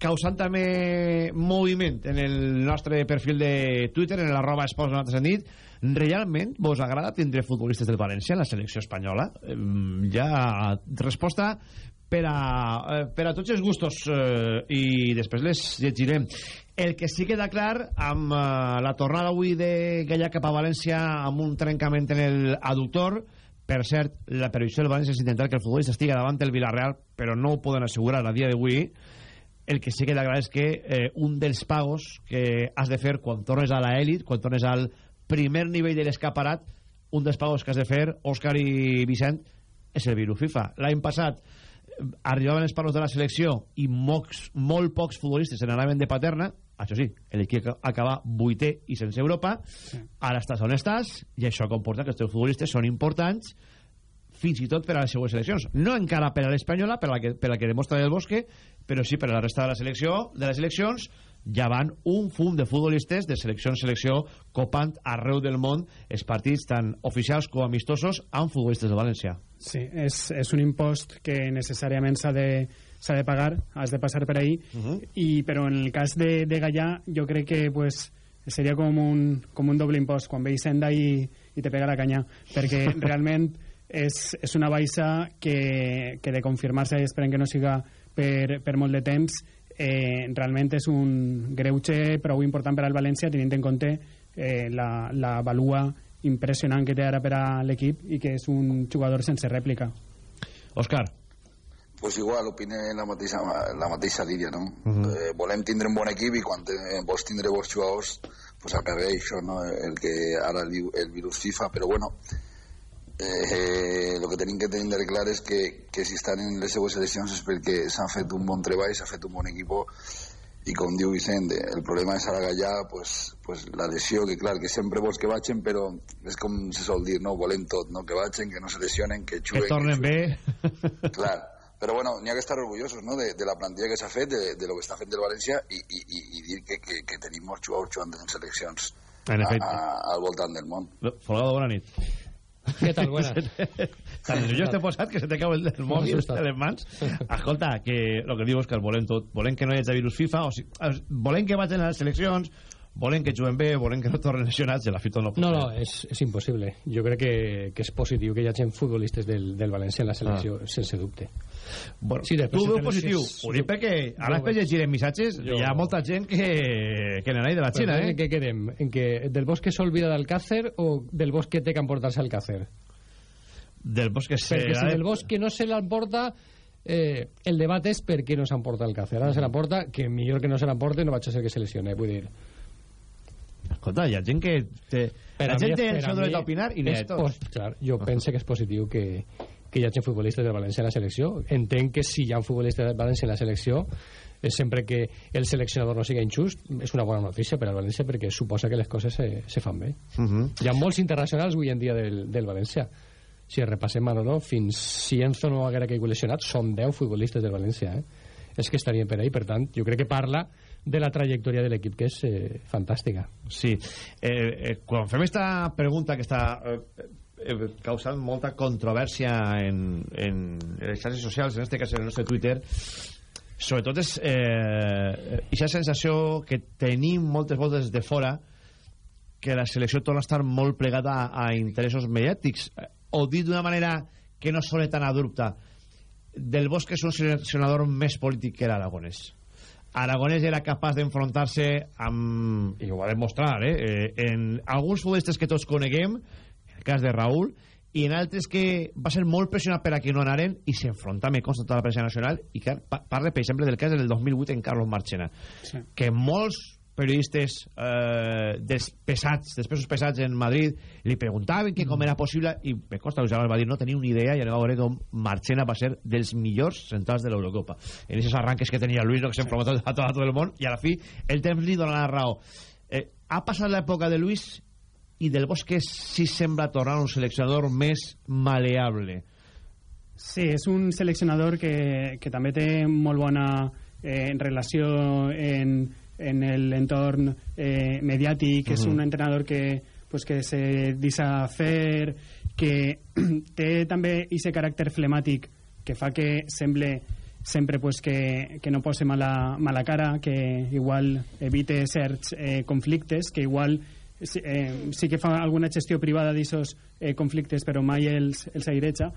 causant també moviment en el nostre perfil de Twitter, en l'arroba esports 97 nit, realment vos agrada tindre futbolistes del València en la selecció espanyola? Eh, ja resposta per a, eh, per a tots els gustos eh, i després les llegirem. El que sí queda clar amb eh, la tornada avui de Gallà cap a València amb un trencament en el aductor per cert, la previsió del València és intentar que el futbolista estigui davant del Villarreal però no ho poden assegurar a dia d'avui el que sí queda clar és que eh, un dels pagos que has de fer quan tornes a l'elit, quan tornes al primer nivell de l'escaparat, un dels pagos que has de fer, Òscar i Vicent, és el virus FIFA. L'any passat arribaven els paros de la selecció i mocs, molt pocs futbolistes se n'anaven de paterna, això sí, l'equip acaba vuitè i sense Europa, sí. ara estàs on estàs, i això comporta que els teus futbolistes són importants fins i tot per a les seues seleccions. No encara per a l'Espanyola, per, a la que, per a la que demostra el Bosque, però sí per a la resta de la selecció, de les seleccions, ja van un fum de futbolistes de selecció en selecció copant arreu del món els partits tant oficials com amistosos amb futbolistes de València. Sí, és, és un impost que necessàriament s'ha de, s'ha de pagar, has de passar per ahí, uh -huh. i, però en el cas de, de Gallà jo crec que pues, seria com un, com un doble impost, quan veis Senda i, i te pega la canya, perquè realment és, és una baixa que, que de confirmar-se esperem que no siga per, per molt de temps eh, realment és un greuge prou important per al València tenint en compte eh, la, la valua impressionant que té ara per a l'equip i que és un jugador sense rèplica Òscar pues igual, opine la mateixa, la mateixa línia, no? Uh -huh. eh, volem tindre un bon equip i quan te, eh, vols tindre bons jugadors, pues acaba això, no? El que ara el, el virus FIFA, però bueno, eh, el que tenim que tenir clar és que, que si estan en les seues eleccions és perquè s'han fet un bon treball, s'ha fet un bon equip i com diu Vicente, el problema és ara Gallà, pues, pues la lesió, que clar, que sempre vols que vagin, però és com se sol dir, no? Volem tot, no? Que vagin, que no se lesionen, que juguen... Que tornen que bé. Clar, però bueno, n'hi ha que estar orgullosos no? de, de la plantilla que s'ha fet, de, de lo que està fent del València i, i, i, i dir que, que, que tenim molts jugadors jugant en seleccions en a, a, al voltant del món. Folgado, bona nit. Què tal? Buenas. Tant jo estic posat que se te cau el, el mòbil de les mans. Escolta, que el que diu Òscar, volem tot. Volem que no hi hagi virus FIFA, o sigui, volem que vagin a les seleccions, volen que juguen bé, volen que no tornen lesionats, i la fita no pot No, no, és, és impossible. Jo crec que, que és positiu que hi hagi futbolistes del, del València en la selecció, ah. sense dubte. Bueno, sí, tu veus positiu. És... Ho dic perquè ara després llegirem missatges, jo... hi ha molta gent que, que n'anà de la Xina, eh? En què quedem? En que del bosque s'olvida del càcer o del bosque té que emportar-se al càcer? Del bosque se... Perquè si del bosque no se l'emporta... Eh, el debat és per què no s'emporta el càcer. Ara se l'emporta, que millor que no se l'emporte no vaig a ser que se lesione. Vull dir, Escolta, hi ha gent que... Té... La gent té el seu dret a opinar i n'hi tot. Clar, jo penso que és positiu que, que hi hagi futbolistes de València en la selecció. Entenc que si hi ha un futbolista de València en la selecció és sempre que el seleccionador no sigui injust és una bona notícia per al València perquè suposa que les coses se, se fan bé. Uh -huh. Hi ha molts internacionals avui en dia del, del València. Si repassem Manolo, fins si Enzo no haguera caigut lesionat, són 10 futbolistes del València. Eh? És que estarien per ahí, per tant, jo crec que parla de la trajectòria de l'equip, que és eh, fantàstica. Sí. Eh, eh, quan fem esta pregunta que està eh, eh, causant molta controvèrsia en, en, les xarxes socials, en este cas en el nostre Twitter, sobretot és eh, aquesta sensació que tenim moltes voltes de fora que la selecció torna a estar molt plegada a, a interessos mediàtics o dit d'una manera que no sona tan abrupta del Bosque és un seleccionador més polític que l'Aragonès Aragonès era capaç d'enfrontar-se amb, i ho va demostrar eh, eh, en alguns futbolistes que tots coneguem en el cas de Raúl i en altres que va ser molt pressionat per a que no anaren i s'enfronta amb tota la pressió nacional i que parla per exemple del cas del 2008 en Carlos Marchena sí. que molts periodistes eh, des pesats, dels pesos pesats en Madrid li preguntaven que com mm. era possible i me consta que va dir no tenia una idea i a veure com Marchena va ser dels millors centrals de l'Eurocopa en aquests arranques que tenia Luis no, que sempre sí. a, tot, a tot el món i a la fi el temps li dona la raó eh, ha passat l'època de Luis i del Bosque sí sembla tornar un seleccionador més maleable Sí, és un seleccionador que, que també té molt bona eh, relació en en l'entorn eh, mediàtic, uh -huh. és un entrenador que, pues, que se deixa fer, que té també aquest caràcter flemàtic que fa que semble sempre pues, que, que no posa mala, mala cara, que igual evite certs eh, conflictes, que igual eh, sí que fa alguna gestió privada d'aquests eh, conflictes, però mai els, els aireja.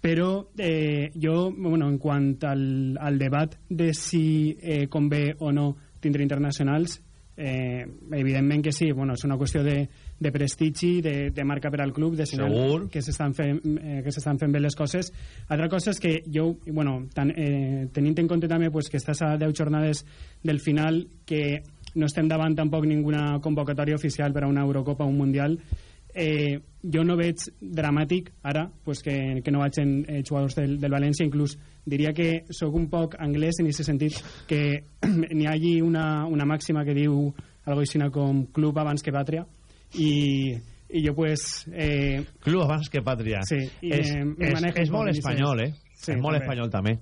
Però eh, jo, bueno, en quant al, al debat de si eh, convé o no tindre internacionals eh, evidentment que sí, bueno, és una qüestió de, de prestigi, de, de marca per al club, de senyal que s'estan fent, eh, que s'estan fent bé les coses. Altra cosa és que jo, bueno, tan, eh, tenint en compte també pues, que estàs a 10 jornades del final, que no estem davant tampoc ninguna convocatòria oficial per a una Eurocopa o un Mundial, eh, jo no veig dramàtic ara pues, que, que no vagin eh, jugadors del, del València inclús diria que sóc un poc anglès en aquest sentit que n'hi hagi una, una màxima que diu algo així com club abans que pàtria i, i jo pues... Eh, club abans que pàtria sí, i és, me és, és molt espanyol eh? Sí, és molt també. espanyol també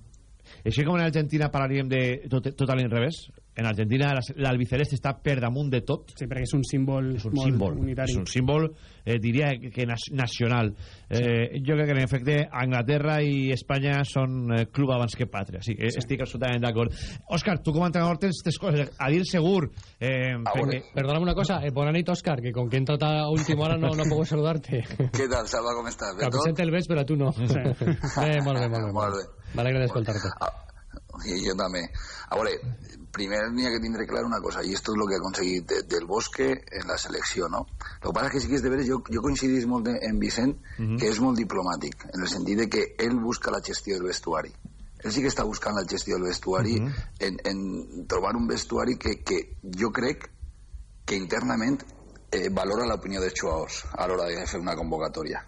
així com en Argentina parlaríem de tot, tot a l'inrevés en Argentina la- l'albiceleste està per damunt de tot sí, perquè és un símbol és un molt símbol, unitari és un símbol eh, diria que, nacional eh, jo crec que en efecte Anglaterra i Espanya són eh, club abans que pàtria sí, sí. estic absolutament d'acord Òscar, tu com a entrenador tens tes coses a dir segur eh, perquè, Perdóname una cosa, eh, bona nit, Òscar, que con que he entrat a última hora no, no puedo saludarte. ¿Qué tal, Salva? ¿Cómo estás? Que ¿Bé tot? Vicente el ves, però tu no. Sí. Bé, molt bé, molt bé. Molt bé. M'alegra d'escoltar-te. Ah, y yo también. Ahora, primero tenía que tendré claro una cosa, y esto es lo que ha conseguido de- del Bosque en la selección, ¿no? Lo que pasa es que sí que es de veres, yo, yo coincidís molt en, en Vicent, que és molt diplomàtic, en el sentit de que ell busca la gestió del vestuari. Ell sí que està buscant la gestió del vestuari en, en trobar un vestuari que, que jo crec que internament eh, valora l'opinió dels jugadors a l'hora de fer una convocatòria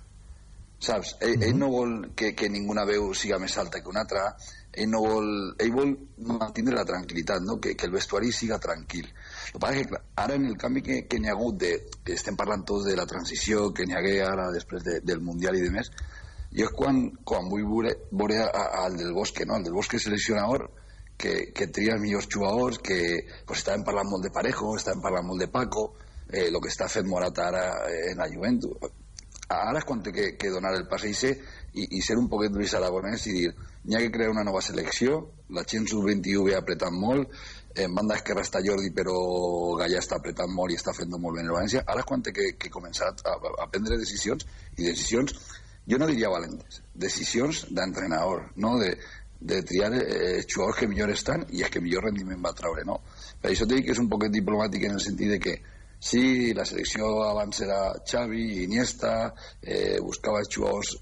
saps? Ell, ell no vol que, que ninguna veu siga més alta que una altra, ell no vol, ell vol mantenir la tranquil·litat, no? que, que el vestuari siga tranquil. El que passa és que ara en el canvi que, que n'hi ha de, que estem de la transició que n'hi hagué ara després de, del Mundial i demés, jo és quan, quan vull veure, veure al del Bosque, no? el del Bosque seleccionador, que, que tria els millors que pues, estàvem parlant molt de Parejo, estàvem parlant molt de Paco, eh, que està fent Morata ara eh, en la Juventus. Ara és quan té que, que donar el pas a ese i, i ser un poquet Luis Aragonès i dir n'hi ha que crear una nova selecció, la gent sub-21 ve apretant molt, en banda esquerra està Jordi però Gallà està apretant molt i està fent molt bé en el València, ara quan té que, que començar a, a, prendre decisions i decisions, jo no diria valentes, decisions d'entrenador, no? de, de triar eh, jugadors que millor estan i els que millor rendiment va treure, no? Per això dic que és un poquet diplomàtic en el sentit de que sí, la selecció abans era Xavi, Iniesta, eh, buscava jugadors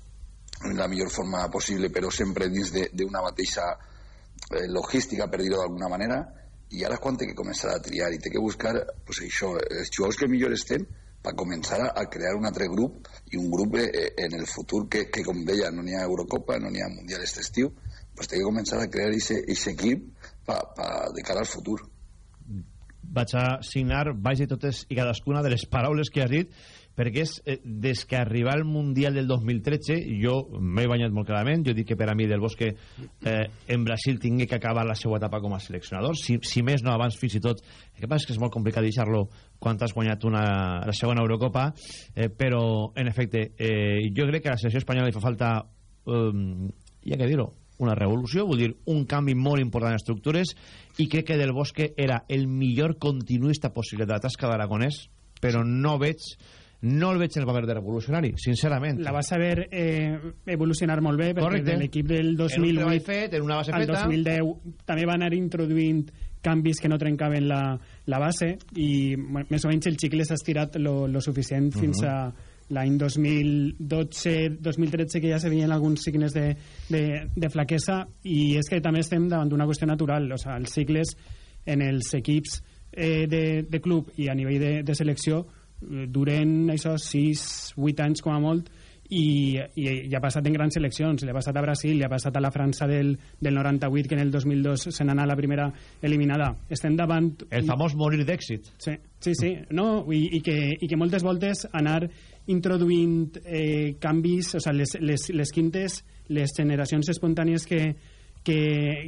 en la millor forma possible, però sempre dins d'una mateixa eh, logística, per dir-ho d'alguna manera, i ara és quan té que començar a triar i té que buscar pues, això, els jugadors que millor estem per començar a, crear un altre grup i un grup eh, en el futur que, que com deia, no n'hi ha Eurocopa, no n'hi ha Mundial este estiu, pues té que començar a crear aquest equip pa, pa, de cara al futur. vaig a signar baix de totes i cadascuna de les paraules que has dit perquè és, eh, des que arribar al Mundial del 2013 jo m'he banyat molt clarament jo dic que per a mi Del Bosque eh, en Brasil tingui que acabar la seva etapa com a seleccionador si, si més no abans fins i tot el que passa és que és molt complicat deixar-lo quan has guanyat una, la segona Eurocopa eh, però en efecte eh, jo crec que a la selecció espanyola li fa falta hi ha que dir-ho una revolució, vull dir, un canvi molt important en estructures i crec que Del Bosque era el millor continuista possible de la tasca d'Aragonès però no veig no el veig en el paper de revolucionari, sincerament. La va saber eh, evolucionar molt bé perquè Correcte. de l'equip del en un treball 2008 fet, en una base al feta. 2010 també va anar introduint canvis que no trencaven la, la base i més o menys el xicle s'ha estirat lo, lo suficient fins a l'any 2012-2013 que ja se veien alguns signes de, de, de flaquesa i és que també estem davant d'una qüestió natural o sigui, els cicles en els equips eh, de, de club i a nivell de, de selecció duren això 6-8 anys com a molt i, i, i ha passat en grans seleccions. Li ha passat a Brasil, li ha passat a la França del, del 98 que en el 2002 se n'anà a la primera eliminada. Estem davant el famós morir d'èxit. Sí, sí, sí. No, i, i, que, I que moltes voltes anar introduint eh, canvis, o sigui, les, les, les quintes, les generacions espontànies que, que,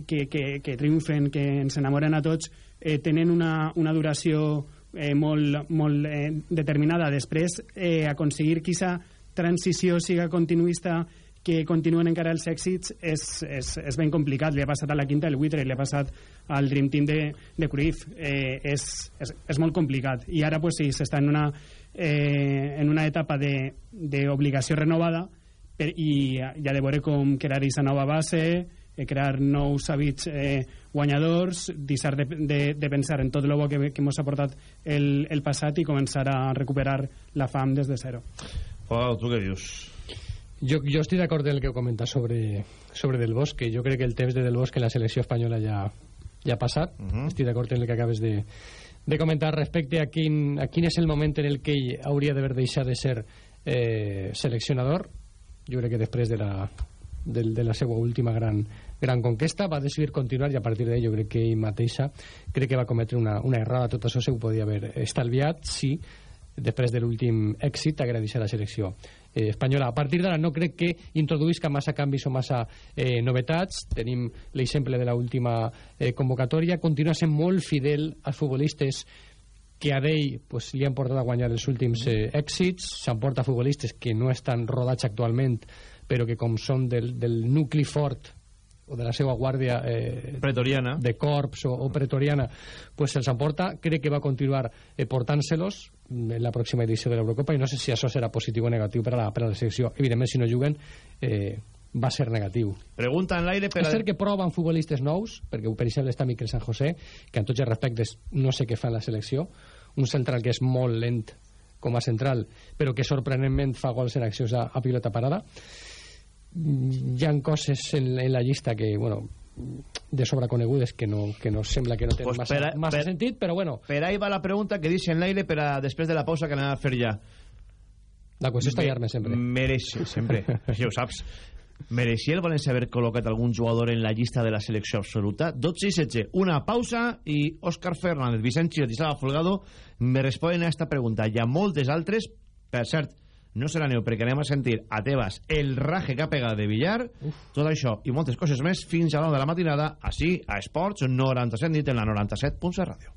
que, que, que triomfen, que ens enamoren a tots, eh, tenen una, una duració eh, molt, molt eh, determinada. Després, eh, aconseguir que aquesta transició siga continuista que continuen encara els èxits és, és, és ben complicat. Li ha passat a la quinta del Buitre, li ha passat al Dream Team de, de Cruyff. Eh, és, és, és molt complicat. I ara, pues, sí, s'està en una, eh, en una etapa d'obligació renovada per, i ja de veure com crear aquesta nova base, eh, crear nous hàbits eh, guanyadors, deixar de, de, de pensar en tot el bo que, que ens ha portat el, el passat i començar a recuperar la fam des de zero. Pau, tu què dius? Jo, jo estic d'acord en el que comenta sobre, sobre Del Bosque. Jo crec que el temps de Del Bosque en la selecció espanyola ja, ja ha passat. Mhm. Estic d'acord en el que acabes de, de comentar respecte a quin, a quin és el moment en el que ell hauria d'haver deixat de ser eh, seleccionador jo crec que després de la, de, de la seva última gran, gran conquesta va decidir continuar i a partir d'ell jo crec que ell mateixa crec que va cometre una, una errada tot això se ho podia haver estalviat si després de l'últim èxit haguera deixat la selecció eh, espanyola. A partir d'ara no crec que introduïsca massa canvis o massa eh, novetats. Tenim l'exemple de l'última eh, convocatòria. Continua sent molt fidel als futbolistes que a d'ell pues, li han portat a guanyar els últims eh, èxits. S'emporta futbolistes que no estan rodats actualment, però que com són del, del nucli fort o de la seva guàrdia eh, pretoriana. de corps o, o pretoriana pues se'ls emporta, crec que va continuar eh, portant-se-los en la pròxima edició de l'Eurocopa i no sé si això serà positiu o negatiu per a la, per a la selecció. Evidentment si no juguen eh, va ser negatiu. Pregunta en l'aire per... És cert que proven futbolistes nous, perquè per exemple està Miquel San José, que en tots els respectes no sé què fa en la selecció, un central que és molt lent com a central, però que sorprenentment fa gols en accions a, a pilota parada. Hi han coses en, en la llista que, bueno, de sobre conegudes que no, que no sembla que no tenen Pues massa, per a- massa per- sentit, però bueno, Per ahí va la pregunta que dice en l'aire per a després de la pausa que anem a fer ja. la qüestió és tallar-me sempre. Mereix, sempre, ja ho saps. Mereixia el València haver col·locat algun jugador en la llista de la selecció absoluta? 12 i 16. Una pausa i Òscar Fernández, Vicent Xirot i Sala Folgado me responen a esta pregunta. Hi ha moltes altres, per cert, no se l'aneu perquè anem a sentir a Tebas el raje que ha pegat de Villar, Uf. tot això i moltes coses més fins a l'hora de la matinada, així a Esports 97 nit en la 97.7 ràdio.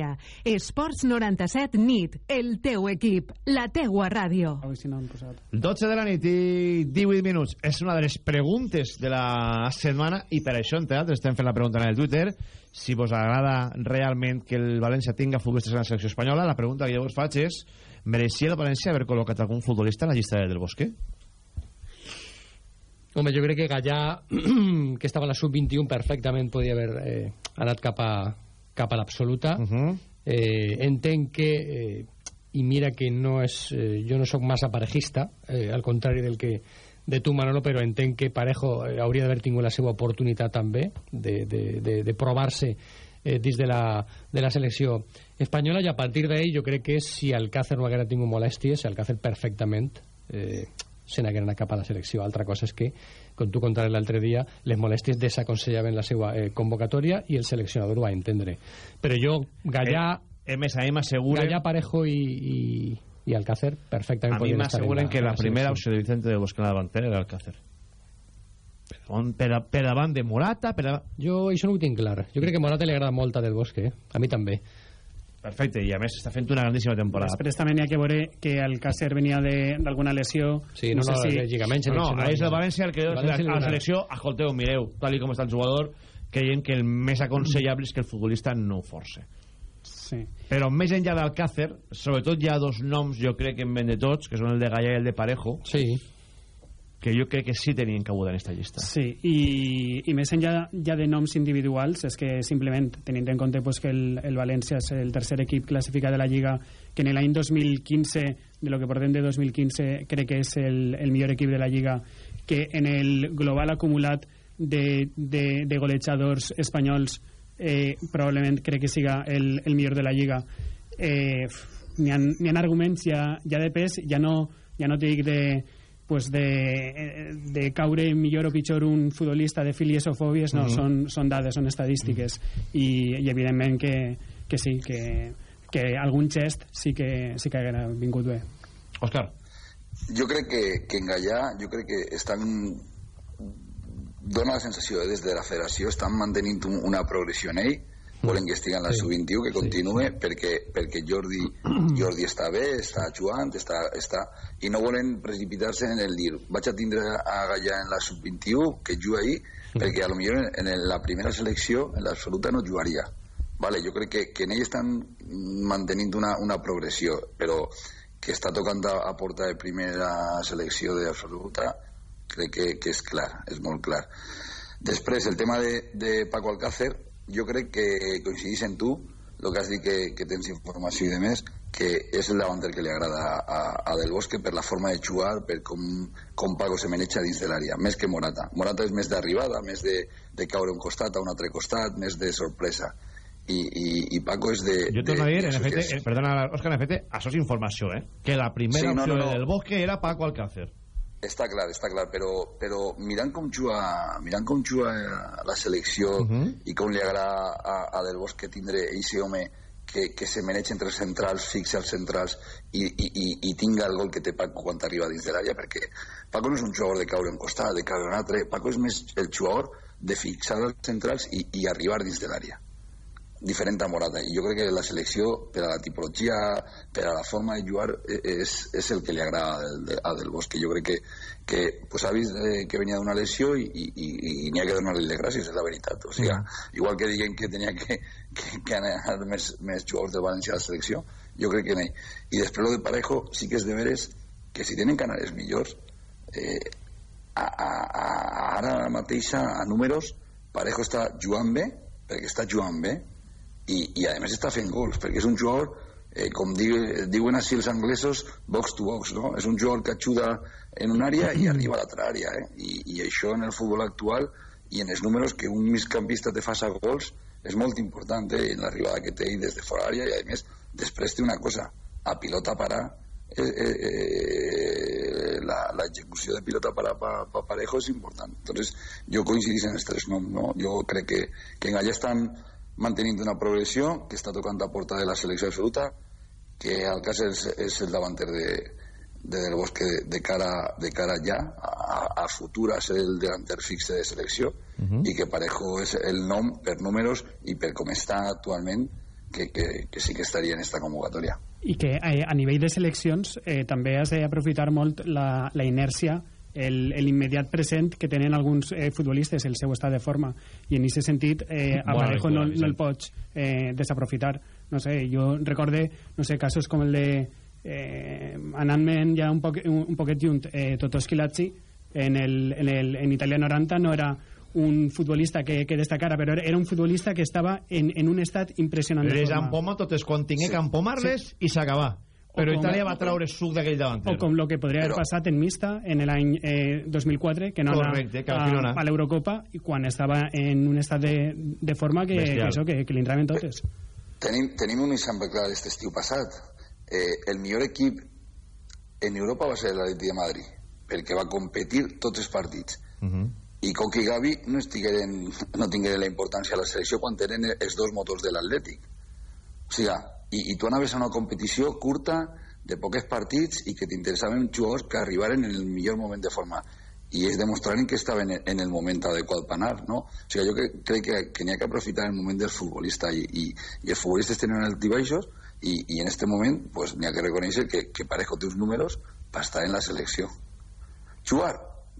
obligatòria. Esports 97 NIT, el teu equip, la teua ràdio. 12 de la nit i 18 minuts. És una de les preguntes de la setmana i per això, entre altres, estem fent la pregunta en el Twitter si vos agrada realment que el València tinga futbolistes en la selecció espanyola. La pregunta que jo vos faig és mereixia el València haver col·locat algun futbolista en la llista del Bosque? Home, jo crec que Gallà, que estava a la sub-21, perfectament podia haver eh, anat cap a, cap a l'absoluta. Uh -huh. eh, entenc que, eh, i mira que no és, eh, jo no sóc massa parejista, eh, al contrari del que de tu, Manolo, però entenc que Parejo eh, hauria d'haver tingut la seva oportunitat també de, de, de, de provar-se eh, dins de la, de la selecció espanyola i a partir d'ahir jo crec que si Alcácer no haguera tingut molèsties, Alcácer perfectament eh, se n'haguera anat cap a la selecció. Altra cosa és que, com tu contaves l'altre dia, les molèsties desaconsellaven la seva eh, convocatòria i el seleccionador ho va entendre. Però jo, Gallà... Eh, més a mi m'asseguren... Gallà, Parejo i, i, i Alcácer perfectament A mi m'asseguren la, que en la, primera opció de Vicente de Bosque en la davantera era Alcácer. Per, on- per, a- per davant de Morata, per a... Jo això no ho tinc clar. Jo crec que Morata li agrada molt a Del Bosque, eh? a mi també. Perfecte, i a més està fent una grandíssima temporada. Després també n'hi ha que veure que el Càcer venia de- d'alguna lesió. Sí, no, no, de lligaments, No, no, és el València el que a la selecció, escolteu, mireu, tal i com està el jugador, creient que el més aconsellable és que el futbolista no ho force. Sí. Però més enllà d'Alcácer, sobretot hi ha dos noms, jo crec que en ven de tots, que són el de Gallà i el de Parejo, sí. Que jo crec que sí tenien cabuda en esta llista. Sí, i, i més enllà ja de noms individuals, és que simplement, tenint en compte pues, que el, el València és el tercer equip classificat de la Lliga, que en l'any 2015, de lo que portem de 2015, crec que és el, el millor equip de la Lliga, que en el global acumulat de, de, de golejadors espanyols eh, probablement crec que siga el, el millor de la Lliga. Eh, n'hi ha, ha arguments ja, ja de pes, ja no, ja no dic de pues de, de caure millor o pitjor un futbolista de filies o fòbies no, uh -huh. són, són dades, són estadístiques uh -huh. i, i evidentment que, que sí que, que algun gest sí que, sí que haguera vingut bé Òscar jo crec que, que en Gallà jo crec que estan dona la sensació eh, des de la federació estan mantenint un, una progressió en ell volen que estigui en la sí. sub-21, que continuï sí, sí. perquè, perquè Jordi, Jordi està bé, està jugant, està, està... i no volen precipitar-se en el dir vaig a tindre a Gallà en la sub-21 que juga ahir, perquè a lo millor en, en la primera selecció, en l'absoluta no jugaria vale, jo crec que, que en ell estan mantenint una, una progressió però que està tocant a, a portar de primera selecció d'absoluta crec que, que és clar, és molt clar després el tema de, de Paco Alcácer jo crec que coincidís en tu el que has dit que, que tens informació i de més que és el davanter que li agrada a, a Del Bosque per la forma de jugar per com, com Paco se maneja dins de l'àrea més que Morata, Morata és més d'arribada més de, de caure un costat a un altre costat més de sorpresa i, i, i Paco és de... Jo torno a dir, en efecte, eh, perdona, Òscar, en efecte, això és informació, eh? Que la primera sí, no, opció no, no. del Bosque era Paco Alcácer. Està clar, està clar, però, però mirant com juga, mirant com juga la selecció uh -huh. i com li agrada a, a Del Bosque tindre aquest home que, que se maneja entre els centrals, fixa els centrals i, i, i, i tinga el gol que té Paco quan arriba dins de l'àrea, perquè Paco no és un jugador de caure en costat, de caure en altre, Paco és més el jugador de fixar els centrals i, i arribar dins de l'àrea diferent a Morata. I jo crec que la selecció per a la tipologia per a la forma de jugar e, és, és el que li agrada del, a Del Bosque. Jo crec que, que pues, ha vist eh, que venia d'una lesió i, i, i, i n'hi ha que donar-li les gràcies és la veritat. O sigui, mm. igual que diguen que tenia que, que, que anar més, més jugadors de València a la selecció jo crec que no i després lo de Parejo sí que és de veres que si tenen canales millors eh, a, a, a, ara mateixa a números Parejo està jugant bé perquè està jugant bé i, i a més està fent gols perquè és un jugador eh, com diu, diuen així els anglesos box to box no? és un jugador que ajuda en una àrea i arriba a l'altra àrea eh? I, i això en el futbol actual i en els números que un migcampista te faça gols és molt important eh? en l'arribada que té des de fora àrea i a més després té una cosa a pilota parar eh, eh, eh, l'execució de pilota para, pa, pa Parejo és important entonces jo coincidís en els tres noms no? jo crec que, que en allà estan mantenint una progressió que està tocant a porta de la selecció absoluta que al cas és, és el davanter de, de Del Bosque de, de, cara, de cara ja a, a futur a ser el delanter fixe de selecció uh -huh. i que Parejo és el nom per números i per com està actualment que, que, que sí que estaria en esta convocatòria i que eh, a nivell de seleccions eh, també has d'aprofitar molt la, la inèrcia l'immediat present que tenen alguns eh, futbolistes, el seu estat de forma i en aquest sentit eh, a Parejo no, no el pots eh, desaprofitar no sé, jo recorde no sé, casos com el de eh, anant-me'n ja un, poc, un, un poquet junt eh, Totò Schilacci en, el, en, el, en Itàlia 90 no era un futbolista que, que destacara, però era un futbolista que estava en, en un estat impressionant. Les empoma totes quan tingué sí. que empomar-les sí. i s'acabà però Itàlia va treure suc d'aquell davanter. O com el que podria haver passat en Mista en l'any eh, 2004, que no Correcte, que a, a l'Eurocopa i quan estava en un estat de, de forma que, que, això, que, que li entraven totes. Tenim, tenim un exemple clar d'aquest estiu passat. Eh, el millor equip en Europa va ser l'Atleti de Madrid, perquè va competir tots els partits. Uh -huh. I Coqui i Gavi no, estigueren, no tingueren la importància a la selecció quan tenen els dos motors de l'Atlètic. O sigui, i, i anaves a una competició curta de pocs partits i que t'interessaven jugadors que arribaren en el millor moment de forma i ells demostraren que estaven en el moment adequat per anar, no? O sigui, jo crec que, que n'hi ha que aprofitar el moment del futbolista i, i, i els futbolistes tenen els baixos i, i en este moment pues, n'hi ha que reconèixer que, que Parejo té uns números per estar en la selecció. Jugar,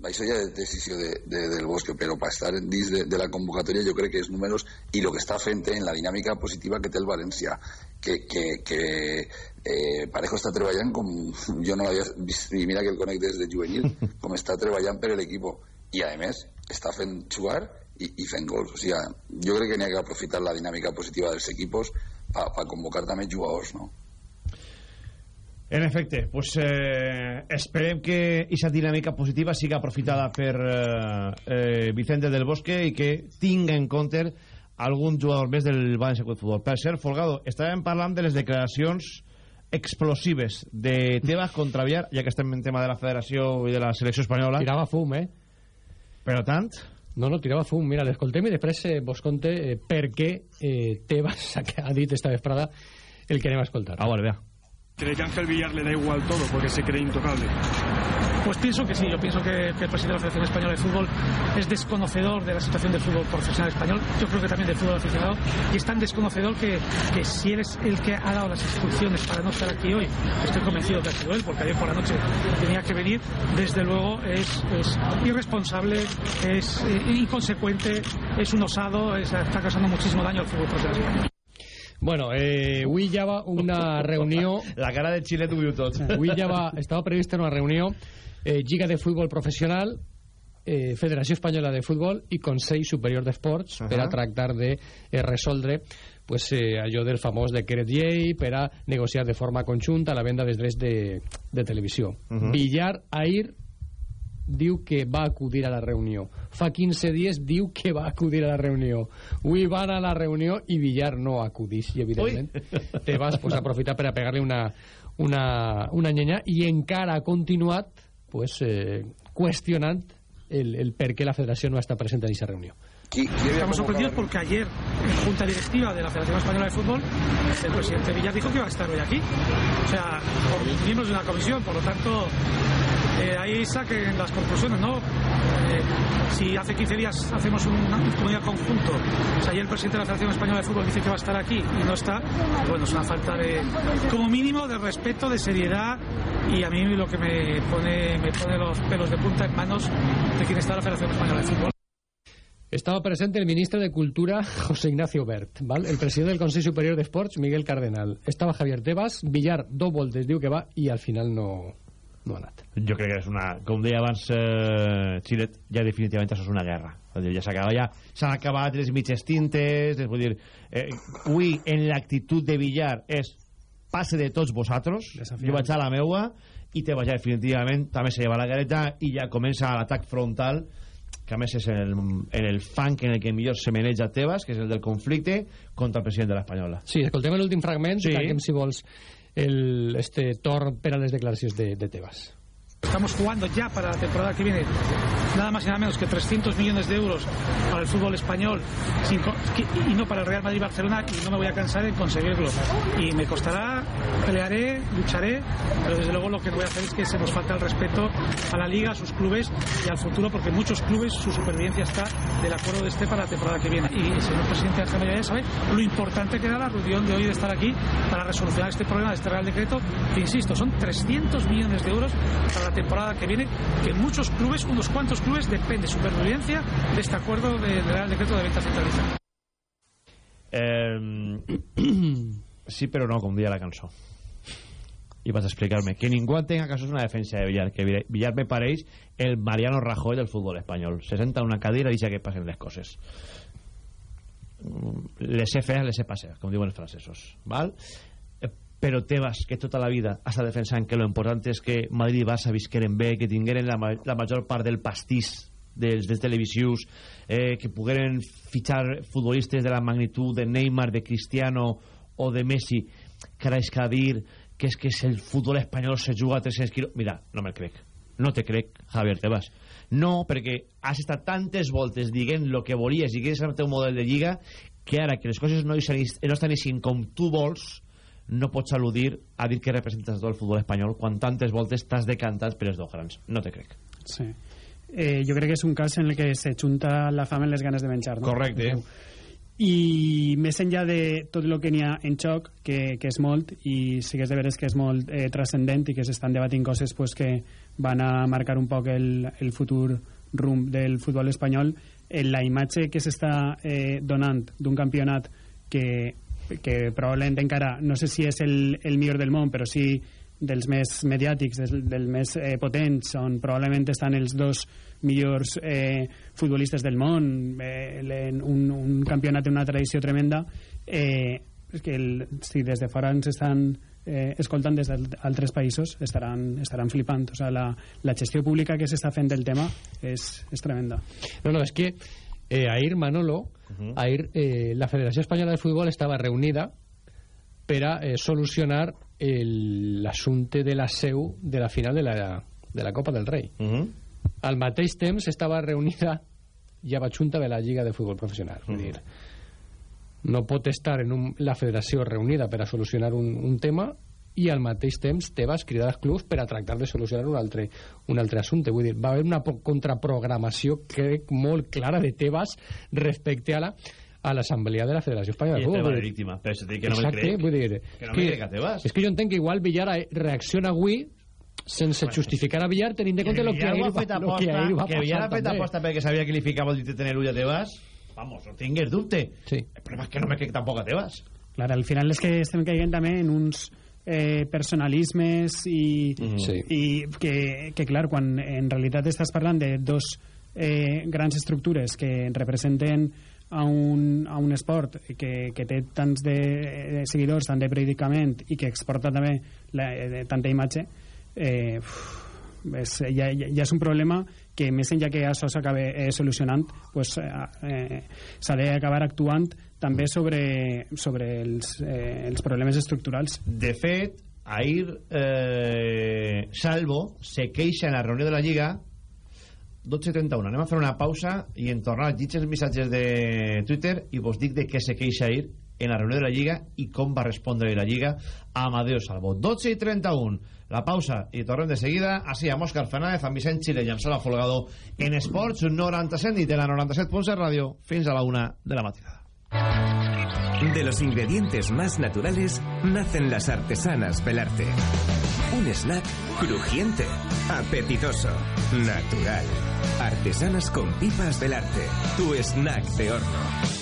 això ja és decisió de, de, del Bosque, però per estar dins de, de la convocatòria jo crec que és números i el que està fent en la dinàmica positiva que té el València que, que, que eh, Parejo està treballant com jo no l'havia vist. I mira que el conec des de juvenil com està treballant per l'equip i a més està fent jugar i, i fent gols, o sigui, jo crec que n'hi ha que aprofitar la dinàmica positiva dels equipos per convocar també jugadors, no? En efecte, pues, eh, esperem que aquesta dinàmica positiva siga aprofitada per eh, eh, Vicente del Bosque i que tinga en compte algun jugador més del València Club Futbol. Per ser Folgado, estàvem parlant de les declaracions explosives de Tebas contra Villar, ja que estem en tema de la federació i de la selecció espanyola. Tirava fum, eh? Però tant? No, no, tirava fum. Mira, l'escoltem i després eh, vos conte eh, per què eh, Tebas ha dit esta vesprada el que anem a escoltar. Ah, vale, vea. ¿Cree que Ángel Villar le da igual todo porque se cree intocable? Pues pienso que sí, yo pienso que, el presidente de la Federación Española de Fútbol es desconocedor de la situación del fútbol profesional español, yo creo que también del fútbol aficionado, y es tan desconocedor que, que si eres el que ha dado las instrucciones para no estar aquí hoy, estoy convencido que ha sido él, porque ayer por la noche tenía que venir, desde luego es, es irresponsable, es eh, inconsecuente, es un osado, es, está causando muchísimo daño al fútbol profesional español. Bueno, eh, avui ja va una reunió... La cara de Xile t'ho diu tot. Avui ja va, estava prevista una reunió eh, Lliga de Futbol Professional, eh, Federació Espanyola de Futbol i Consell Superior d'Esports uh -huh. per a tractar de eh, resoldre pues, eh, allò del famós decret llei per a negociar de forma conjunta la venda dels drets de, de televisió. Uh -huh. Villar, Air diu que va acudir a la reunió. Fa 15 dies diu que va acudir a la reunió. Avui van a la reunió i Villar no acudís, i evidentment Ui. te vas pues, aprofitar per a pegar-li una, una, una nyenya i encara ha continuat pues, eh, qüestionant el, el per què la federació no està present en aquesta reunió. Estamos sorprendidos porque ayer, en Junta Directiva de la Federación Española de Fútbol, el presidente Villar dijo que iba a estar hoy aquí. O sea, por miembros de una comisión, por lo tanto, eh, ahí saquen las conclusiones, ¿no? Eh, si hace 15 días hacemos un comunidad conjunto, o sea, ayer el presidente de la Federación Española de Fútbol dice que va a estar aquí y no está, bueno, es una falta de, como mínimo, de respeto, de seriedad y a mí lo que me pone, me pone los pelos de punta en manos de quien está la Federación Española de Fútbol. Estaba presente el ministro de Cultura, José Ignacio Bert, ¿vale? el presidente del Consell Superior de Sports, Miguel Cardenal. Estava Javier Tebas, Villar, dos voltes diu que va i al final no, no ha anat. Jo crec que és una... Com deia abans eh, Chilet, ja definitivament això és una guerra. Dir, ja s'acaba, ja s'han acabat les mitges tintes, és, vull dir, eh, avui en l'actitud de Villar és passe de tots vosaltres, jo vaig a la meua i te vaig definitivament, també se lleva la gareta i ja comença l'atac frontal que a més és en el, en el fang en el que millor se maneja Tebas, que és el del conflicte contra el president de l'Espanyola. Sí, escoltem l'últim fragment sí. tanquem, si vols, el, este torn per a les declaracions de, de Tebas. Estamos jugando ya para la temporada que viene nada más y nada menos que 300 millones de euros para el fútbol español y no para el Real Madrid-Barcelona y no me voy a cansar en conseguirlo. Y me costará, pelearé, lucharé, pero desde luego lo que voy a hacer es que se nos falta el respeto a la liga, a sus clubes y al futuro porque muchos clubes su supervivencia está del acuerdo de este para la temporada que viene. Y el señor presidente Ángel ya sabe lo importante que era la reunión de hoy de estar aquí para resolucionar este problema de este Real Decreto que, insisto, son 300 millones de euros para temporada que viene, que muchos clubes, unos cuantos clubes, depende supervivencia de este acuerdo del de Real Decreto de venta centralizada. Eh, sí, però no, com deia la cançó. I vas a explicar-me que ningú tenga casos una defensa de Villar, que Villar me pareix el Mariano Rajoy del futbol espanyol. Se senta en una cadira i dice que passen les coses. Les he feas, les he passeat, com diuen els francesos. Val? Però Tebas, que tota la vida ha estat defensant que lo important és que Madrid i Barça visqueren bé, que tingueren la, la major part del pastís dels, televisius, eh, que pogueren fitxar futbolistes de la magnitud de Neymar, de Cristiano o de Messi, que ara és que dir que és que si el futbol espanyol se juga a 300 quilos... Mira, no me'l crec. No te crec, Javier Tebas. No, perquè has estat tantes voltes dient el que volies i que és el teu model de lliga que ara que les coses no, no estan així com tu vols no pots al·ludir a dir que representes tot el futbol espanyol quan tantes voltes t'has decantat per els dos grans. No te crec. Sí. Eh, jo crec que és un cas en el que se junta la fama en les ganes de menjar. No? Correcte. I més enllà de tot el que n'hi ha en xoc, que, que és molt, i sí que és de veres que és molt eh, transcendent i que s'estan debatint coses pues, que van a marcar un poc el, el futur rumb del futbol espanyol, eh, la imatge que s'està eh, donant d'un campionat que que probablement encara, no sé si és el, el millor del món, però sí dels més mediàtics, del, del més eh, potents, on probablement estan els dos millors eh, futbolistes del món, eh, un, un campionat d'una tradició tremenda, eh, que el, si des de fora ens estan eh, escoltant des d'altres països estaran, estaran flipant. O sea, la, la gestió pública que s'està fent del tema és, és tremenda. No, no, és que eh, ahir Manolo, uh -huh. ahir eh, la Federació Espanyola de Futbol estava reunida per a eh, solucionar l'assumpte de la seu de la final de la, de la Copa del Rei. Uh -huh. Al mateix temps estava reunida ja va junta de la Lliga de Futbol Professional. Uh -huh. dir, no pot estar en un, la federació reunida per a solucionar un, un tema i al mateix temps Tebas cridar als clubs per a tractar de solucionar un altre, un altre assumpte. Vull dir, va haver una contraprogramació, crec, molt clara de Tebas respecte a la a l'assemblea de la Federació Espanyola de. I Tebas víctima, però és que no Exacte, me crec. Vull dir, que no me crec a Tebas. És que jo entenc que igual Villar reacciona avui sense bueno, justificar a Villar tenint en compte el que ahir va, lo que ahir va que Villar ha fet aposta perquè sabia que li ficava el dit de tenir ull a Tebas vamos, no tingues dubte sí. el problema és que no me crec tampoc a Tebas Clar, al final és que estem caient també en uns eh, personalismes i, mm. sí. i que, que clar, quan en realitat estàs parlant de dos eh, grans estructures que representen a un, a un esport que, que té tants de, de seguidors, tant de predicament i que exporta també la, eh, tanta imatge eh, és, ja, ja és un problema que més enllà que això s'acabi eh, solucionant pues, eh, s'ha d'acabar actuant també sobre, sobre els, eh, els problemes estructurals. De fet ahir eh, Salvo se queixa en la reunió de la Lliga 12.31, anem a fer una pausa i en tornar llig els missatges de Twitter i vos dic de què se queixa ahir en la reunió de la Lliga i com va respondre la Lliga a Amadeo Salvo. 12 i 31 la pausa i tornem de seguida. Així amb Òscar Fernández, amb Vicent Xile i amb Sala Folgado en Esports 97 i de la 97.7 Ràdio. Fins a la una de la matinada De los ingredientes más naturales nacen las artesanas Belarte. Un snack crujiente, apetitoso, natural. Artesanas con pipas Belarte. Tu snack de horno.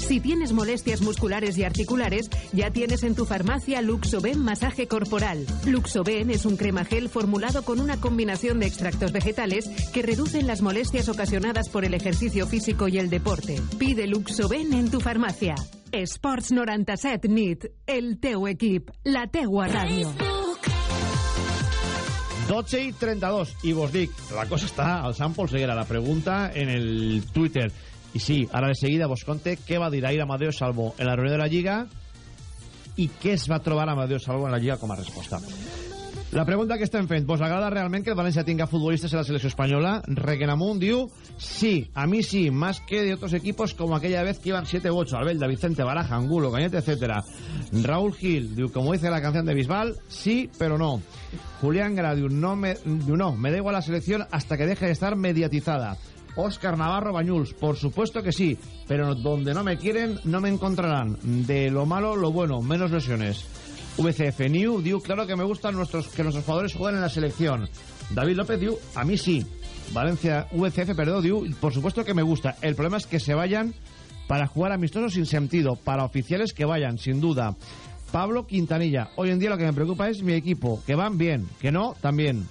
Si tienes molestias musculares y articulares, ya tienes en tu farmacia Luxoben Masaje Corporal. Luxoben es un crema gel formulado con una combinación de extractos vegetales que reducen las molestias ocasionadas por el ejercicio físico y el deporte. Pide Luxoben en tu farmacia. Sports 97 NIT, el teu equip, la teua ràdio. 12 y 32. Y vos dic, la cosa está al Sample Seguera. La pregunta en el Twitter. I sí, ara de seguida vos conte què va dir ahir Amadeo Salvo en la reunió de la Lliga i què es va trobar Amadeo Salvo en la Lliga com a resposta. La pregunta que estem fent, vos agrada realment que el València tinga futbolistes en la selecció espanyola? Requenamunt diu, sí, a mí sí, más que de otros equipos como aquella vez que iban 7 u 8, Albelda, Vicente, Baraja, Angulo, Cañete, etcétera. Raúl Gil, diu, como dice la canción de Bisbal, sí, pero no. Julián Gra, no me, no, me da igual la selección hasta que deje de estar mediatizada. Oscar Navarro Bañuls, por supuesto que sí, pero donde no me quieren no me encontrarán. De lo malo, lo bueno, menos lesiones. VCF New, diu, claro que me gustan nuestros, que nuestros jugadores jueguen en la selección. David López, diu, a mí sí. Valencia, VCF, perdón, diu, por supuesto que me gusta. El problema es que se vayan para jugar amistosos sin sentido, para oficiales que vayan, sin duda. Pablo Quintanilla, hoy en día lo que me preocupa es mi equipo, que van bien, que no, también.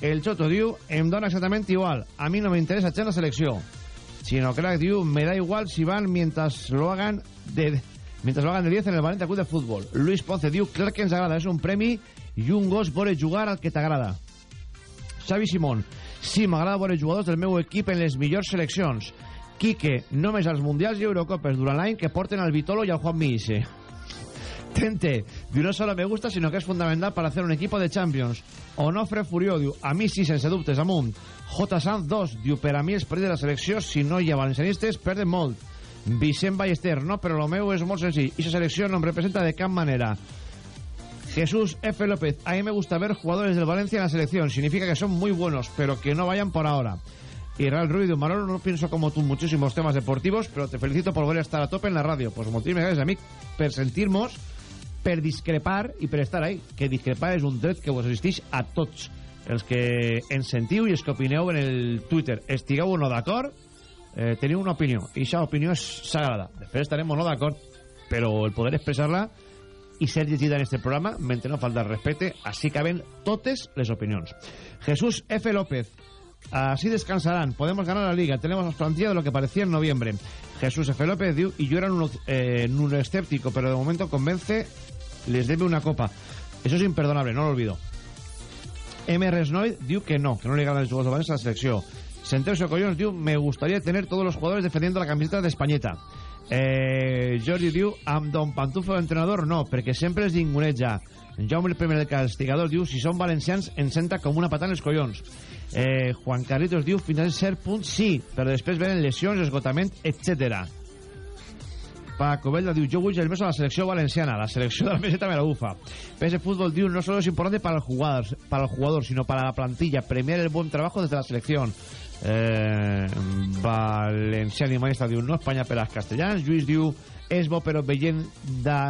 El Choto diu, em dona exactamente igual. A mí no me interesa echar la selección. Sino Crack diu, me da igual si van mientras lo hagan de, mientras lo hagan de 10 en el Valencia Club de Fútbol. Luis Ponce diu, clar que ens agrada, és un premi i un gos veure jugar al que t'agrada. Xavi Simón, sí, m'agrada veure jugadors del meu equip en les millors seleccions. Quique, només als Mundials i Eurocopes durant l'any que porten al Vitolo i al Juan Miise. Tente, diu, no solo me gusta, sino que es fundamental para hacer un equipo de Champions. Onofre Furió, diu, a mi sí, sense dubtes, amunt. J. Sanz 2, diu, per a mi els perds de la selecció, si no hi ha valencianistes, perden molt. Vicent Ballester, no, però el meu és molt senzill. I la selecció no em representa de cap manera. Jesús F. López, a mí me gusta ver jugadores del Valencia en la selección. Significa que son muy buenos, pero que no vayan por ahora. Y Real Ruido, Manolo, no pienso como tú muchísimos temas deportivos, pero te felicito por volver a estar a tope en la radio. Pues muchísimas gracias a mí per sentirnos per discrepar i per estar ahí. Que discrepar és un dret que vos assisteix a tots els que ens sentiu i els que opineu en el Twitter. Estigueu o no d'acord, eh, teniu una opinió. I aquesta opinió és sagrada. De fet, estarem o no d'acord, però el poder expressar-la i ser llegida en este programa, mentre no falta el respecte, així caben totes les opinions. Jesús F. López, Así descansarán. Podemos ganar la liga. Tenemos más plantilla de lo que parecía en noviembre. Jesús F. López diu, y yo era un, eh, un escéptico, pero de momento convence, les debe una copa. Eso es imperdonable, no lo olvido. M. Resnoid diu que no, que no le ganan los jugadores a la selección. Sentencia Collons diu, me gustaría tener todos los jugadores defendiendo la camiseta de Españeta. Eh, Jordi diu, amb Don Pantufo d'entrenador no, perquè sempre es dinguneja. Jaume el primer del castigador diu, si són valencians ens senta com una patada en els collons. Eh, Juan Carlitos diu, fins a cert punt sí, però després venen lesions, esgotament, etc. Paco Velda diu, yo voy el mes a la selección valenciana, la selección de la meseta me la bufa. PS Fútbol diu, no solo es importante para el jugador, para el jugador, sino para la plantilla, premiar el buen trabajo desde la selección. Eh, Valenciano i Maestra diu, no Espanya per als castellans. Lluís diu, és bo, però veient de,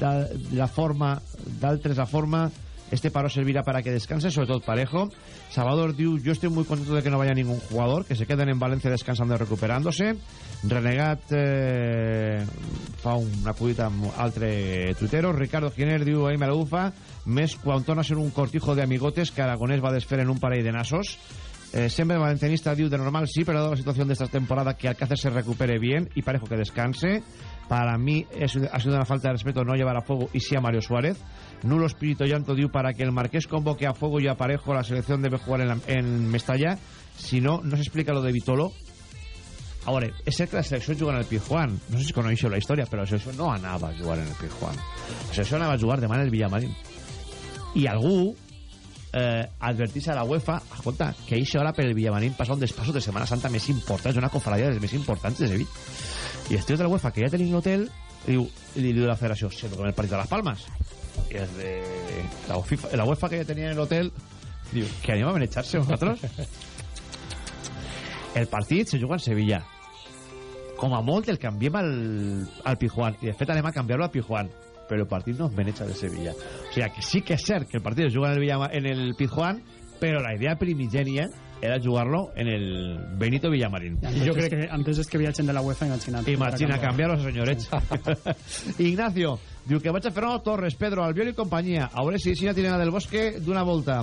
de la forma, d'altres la forma, este paro servirá para que descanse, sobre todo Parejo. Salvador diu, yo estoy muy contento de que no vaya ningún jugador, que se queden en Valencia descansando y recuperándose. Renegat eh, fa un acudit amb altre tuitero. Ricardo Giner diu, ahí me la ufa, més quan torna a ser un cortijo de amigotes que Aragonés va desfer en un parell de nasos. Eh, siempre valencianista diu de normal sí, pero dado la situación de esta temporada que Alcácer se recupere bien y Parejo que descanse. Para mí es, ha sido una falta de respeto no llevar a fuego y sí a Mario Suárez. Nulo Espíritu Llanto diu para que el Marqués convoque a fuego y a Parejo la selección debe jugar en, la, en Mestalla. Si no, no se explica lo de Vitolo. Ahora, cert que la selecció juga en el Pizjuán. No sé si coneixeu la història, però la selecció no anava a jugar en el Pizjuán. La selecció anava a jugar demà en el Villamarín. I algú eh, advertís a la UEFA, escolta, que això ara per el Villamarín passa un despassos de Setmana Santa més important, és una cofradia de les més importants de Sevilla. I els tios de la UEFA, que ja tenien l'hotel, diu, li diu la federació, sí, com el partit de les Palmes. I els de la, FIFA, la UEFA que ja tenien l'hotel, diu, que anem a manejar-se nosaltres? el partit se juga en Sevilla. Com a molt el canviem al, al Pijuan. I de fet anem a canviar-lo al Pijuan. Però el partit no es maneja de Sevilla. O sigui que sí que és cert que el partit es juga en el, Villa, en el Pijuan, però la idea primigènia era jugar-lo en el Benito Villamarín. I jo crec que antes és que viatgen de la UEFA imagina't. Imagina, cambiar-los, senyorets. Ignacio, diu que vaig a Fernando Torres, Pedro, Albiol i companyia. A veure si Sina Tirena del Bosque d'una volta.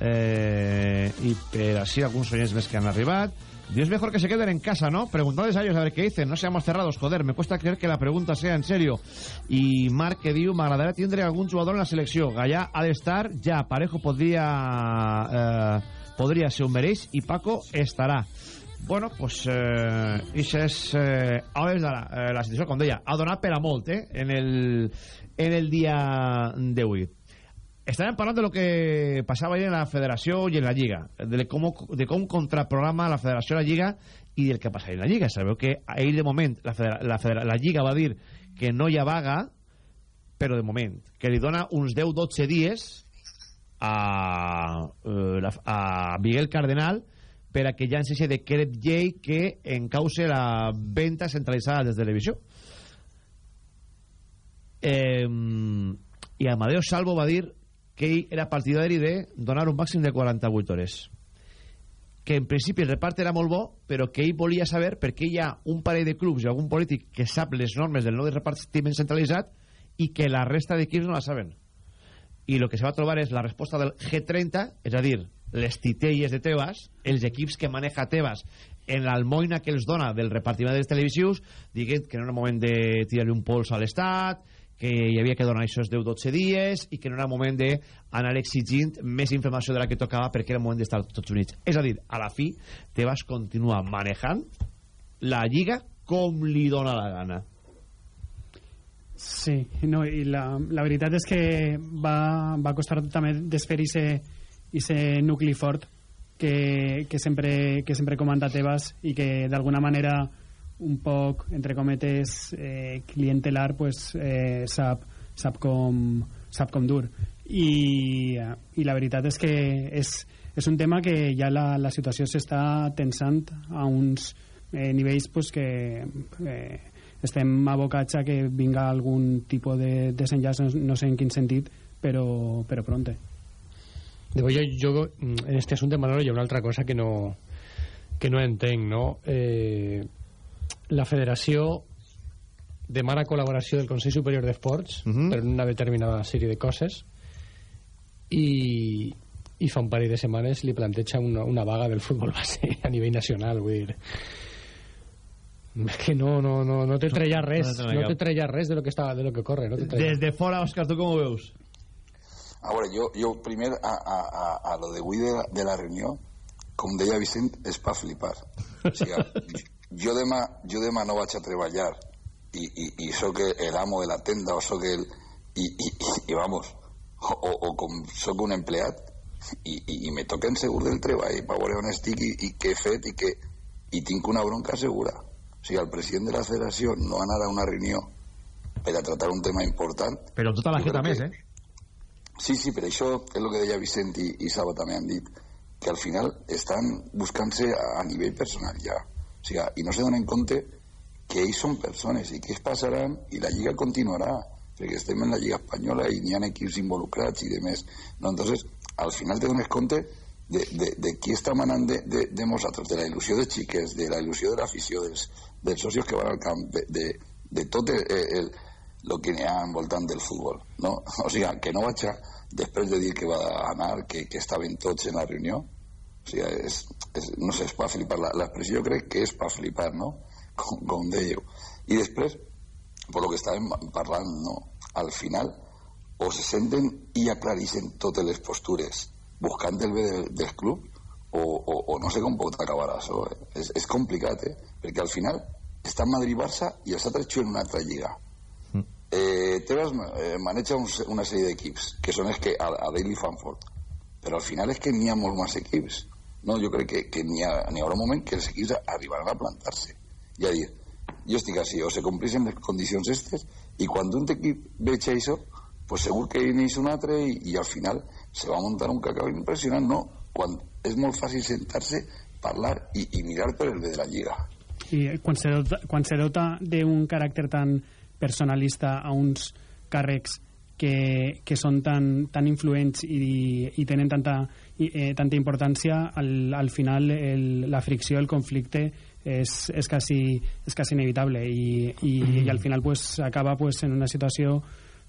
Eh, I per així alguns oients més que han arribat. Dios mejor que se queden en casa, ¿no? Preguntadles a ellos a ver qué dicen. No seamos cerrados, joder. Me cuesta creer que la pregunta sea en serio. Y Marc que diu, m'agradaria tindre algun jugador en la selecció. Gallà ha d'estar, ja. Parejo podria, eh, podria ser un mereix i Paco estarà. Bueno, pues eh, és eh, a veure la, eh, la situació, com deia, ha eh, en, el, en el dia d'avui. Estàvem parlant de lo que passava ahir en la federació i en la lliga, de com, de com contraprograma la federació i la lliga i del que passa en la lliga. Sabeu que ahir de moment la, federa, la, federa, la lliga va dir que no ha vaga, però de moment, que li dona uns 10-12 dies a, eh, a Miguel Cardenal per a que ja ens de decret llei que encauce la venta centralitzada de televisió. Eh, i Amadeo Salvo va dir que ell era partidari de donar un màxim de 48 hores. Que en principi el repart era molt bo però que ell volia saber perquè hi ha un parell de clubs i algun polític que sap les normes del nou de repartiment centralitzat i que la resta d'equips no la saben. I el que se va trobar és la resposta del G30 és a dir, les titelles de Tebas els equips que maneja Tebas en l'almoina que els dona del repartiment dels televisius diguent que no era moment de tirar-li un pols a l'Estat que hi havia que donar aquests 10-12 dies i que no era moment d'anar exigint més informació de la que tocava perquè era moment d'estar tots units. És a dir, a la fi te vas continuar manejant la lliga com li dona la gana. Sí, no, i la, la veritat és que va, va costar també desfer ese nucli fort que, que, sempre, que sempre comanda Tebas i que d'alguna manera un poc, entre cometes, eh, clientelar, pues, eh, sap, sap, com, sap com dur. I, I la veritat és que és, és un tema que ja la, la situació s'està tensant a uns eh, nivells pues, que eh, estem abocats a que vinga algun tipus de desenllaç, no, sé en quin sentit, però, però pronte. Debo, jo, jo, en este assumpte, Manolo, hi ha una altra cosa que no, que no entenc, no? Eh, la federació demana col·laboració del Consell Superior d'Esports uh -huh. per una determinada sèrie de coses i i fa un parell de setmanes li planteja una, una vaga del futbol base a nivell nacional, vull dir és que no, no, no, no te treia res no no, te te treia res de lo que, estava, de lo que corre no te. Des de fora, Òscar, tu com ho veus? A veure, jo, jo primer a, a, a, a lo d'avui de, la- de la reunió, com deia Vicent, és per flipar. O sigui, jo demà, jo demà no vaig a treballar i, i, i sóc el amo de la tenda o sóc el... I, i, i, i vamos, o, o, o com sóc un empleat i, i, i me toquen segur del treball per veure on estic i, i què he fet i, que, i tinc una bronca segura. O sigui, el president de la federació no anarà a una reunió per a tratar un tema important Però amb tota la crec més, eh? Sí, sí, però això és el que deia Vicent i, i Saba també han dit, que al final estan buscant-se a, a nivell personal ja. O sigui, i no se donen compte que ells són persones i que es passaran i la Lliga continuarà, perquè estem en la Lliga Espanyola i n'hi ha equips involucrats i de més. No? Entonces, al final te dones compte de, de, de qui està manant de, de, de nosaltres, de la il·lusió de xiques, de la il·lusió de l'afició, dels, dels socios que van al camp, de, de, de tot el, el, el que n'hi ha envoltant del futbol. No? O sigui, que no vaig a, després de dir que va anar, que, que estaven tots en la reunió, o és, és, no sé, és per flipar. La- L'expressió jo crec que és per flipar, no? Com, com dèieu. I després, per lo que estàvem parlant, no? Al final, o se senten i aclareixen totes les postures buscant el bé del, del club o, o, o no sé com pot acabar això. Eh? És, és complicat, eh? Perquè al final està Madrid-Barça i els altres juguen una altra lliga. Eh, Tebas eh, maneja un, una sèrie d'equips que són els que a, a Daily Fanford però al final és que n'hi ha molts més equips no, jo crec que, que n'hi ha, haurà un moment que els equips arribaran a plantar-se. I a dir, jo estic així o se complixen les condicions estes i quan un equip veig això pues segur que n'hi un altre i, i al final se va muntar un cacau impressionant no, quan és molt fàcil sentar-se parlar i, i mirar per el bé de la lliga. I quan se dota, quan se dota d'un caràcter tan personalista a uns càrrecs que, que són tan, tan influents i, i tenen tanta, i, eh, tanta importància, al, al final el, la fricció, el conflicte és, és, quasi, és quasi inevitable i, i, i al final pues, acaba pues, en una situació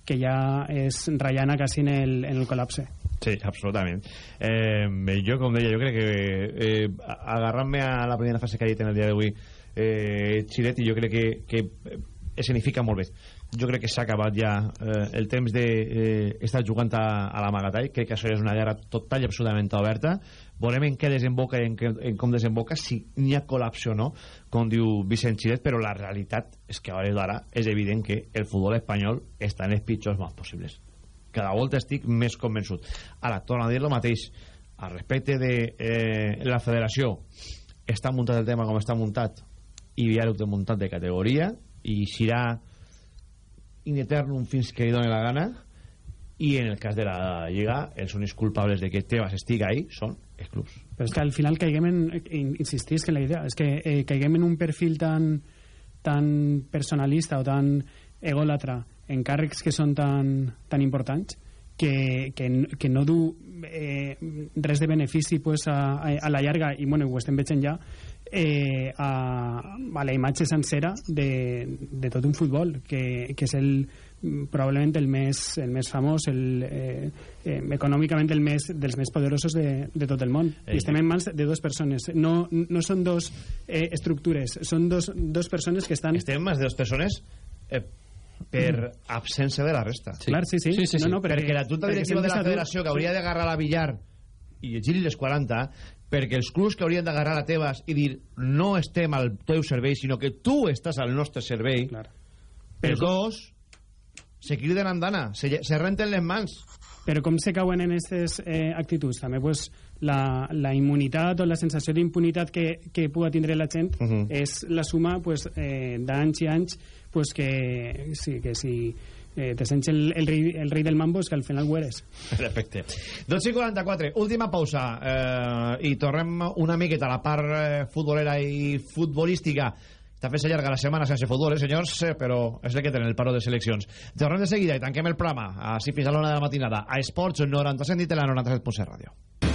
que ja és ratllana quasi en el, en el col·lapse. Sí, absolutament. Eh, jo, com deia, jo crec que eh, agarrant-me a la primera fase que ha dit en el dia d'avui eh, Xilet, jo crec que, que escenifica molt bé. Jo crec que s'ha acabat ja eh, el temps d'estar eh, jugant a, a l'amagatall. Crec que això és una guerra total i absolutament oberta. Volem en què desemboca i en, què, en com desemboca, si n'hi ha col·lapse o no, com diu Vicent Xilet, però la realitat és que a hores d'ara és evident que el futbol espanyol està en els pitjors mals possibles cada volta estic més convençut. Ara, torno a dir el mateix. Al respecte de eh, la federació, està muntat el tema com està muntat i l'ho té muntat de categoria i serà in eternum fins que li doni la gana i en el cas de la Lliga els únics culpables de que Tebas estigui ahí són els clubs. Però és que al final caiguem en... in- Insistisc en la idea. És que eh, caiguem en un perfil tan, tan personalista o tan ególatra en càrrecs que són tan, tan importants que, que, que no du eh, res de benefici pues, a, a, a la llarga, i bueno, ho estem veient ja, eh, a, a la imatge sencera de, de tot un futbol, que, que és el, probablement el més, el més famós, el, eh, eh, econòmicament el més, dels més poderosos de, de tot el món. Ei. I estem en mans de dues persones. No, no són dos eh, estructures, són dos, dos persones que estan... Estem en mans de dues persones eh, per absència de la resta. Sí. Clar, sí, sí. Sí, sí, sí. No, no, perquè- perquè la junta directiva de la federació que hauria d'agarrar la Villar i llegir les 40 perquè els clubs que haurien d'agarrar a Tebas i dir no estem al teu servei sinó que tu estàs al nostre servei Clar. els dos se criden andana se, se renten les mans Però com se cauen en aquestes eh, actituds? També pues, la, la immunitat o la sensació d'impunitat que, que pugui tindre la gent uh. -huh. és la suma pues, eh, d'anys i anys pues, que, sí, que si eh, te sents el, el, rei, el rei del mambo és que al final ho eres. Perfecte. 12 i 44, última pausa eh, i tornem una miqueta a la part eh, futbolera i futbolística. Està fent-se llarga la setmana sense futbol, eh, senyors, eh, però és el que tenen el paro de seleccions. Tornem de seguida i tanquem el programa, així fins a l'una de la matinada, a Esports 97 i la 97.7 Ràdio.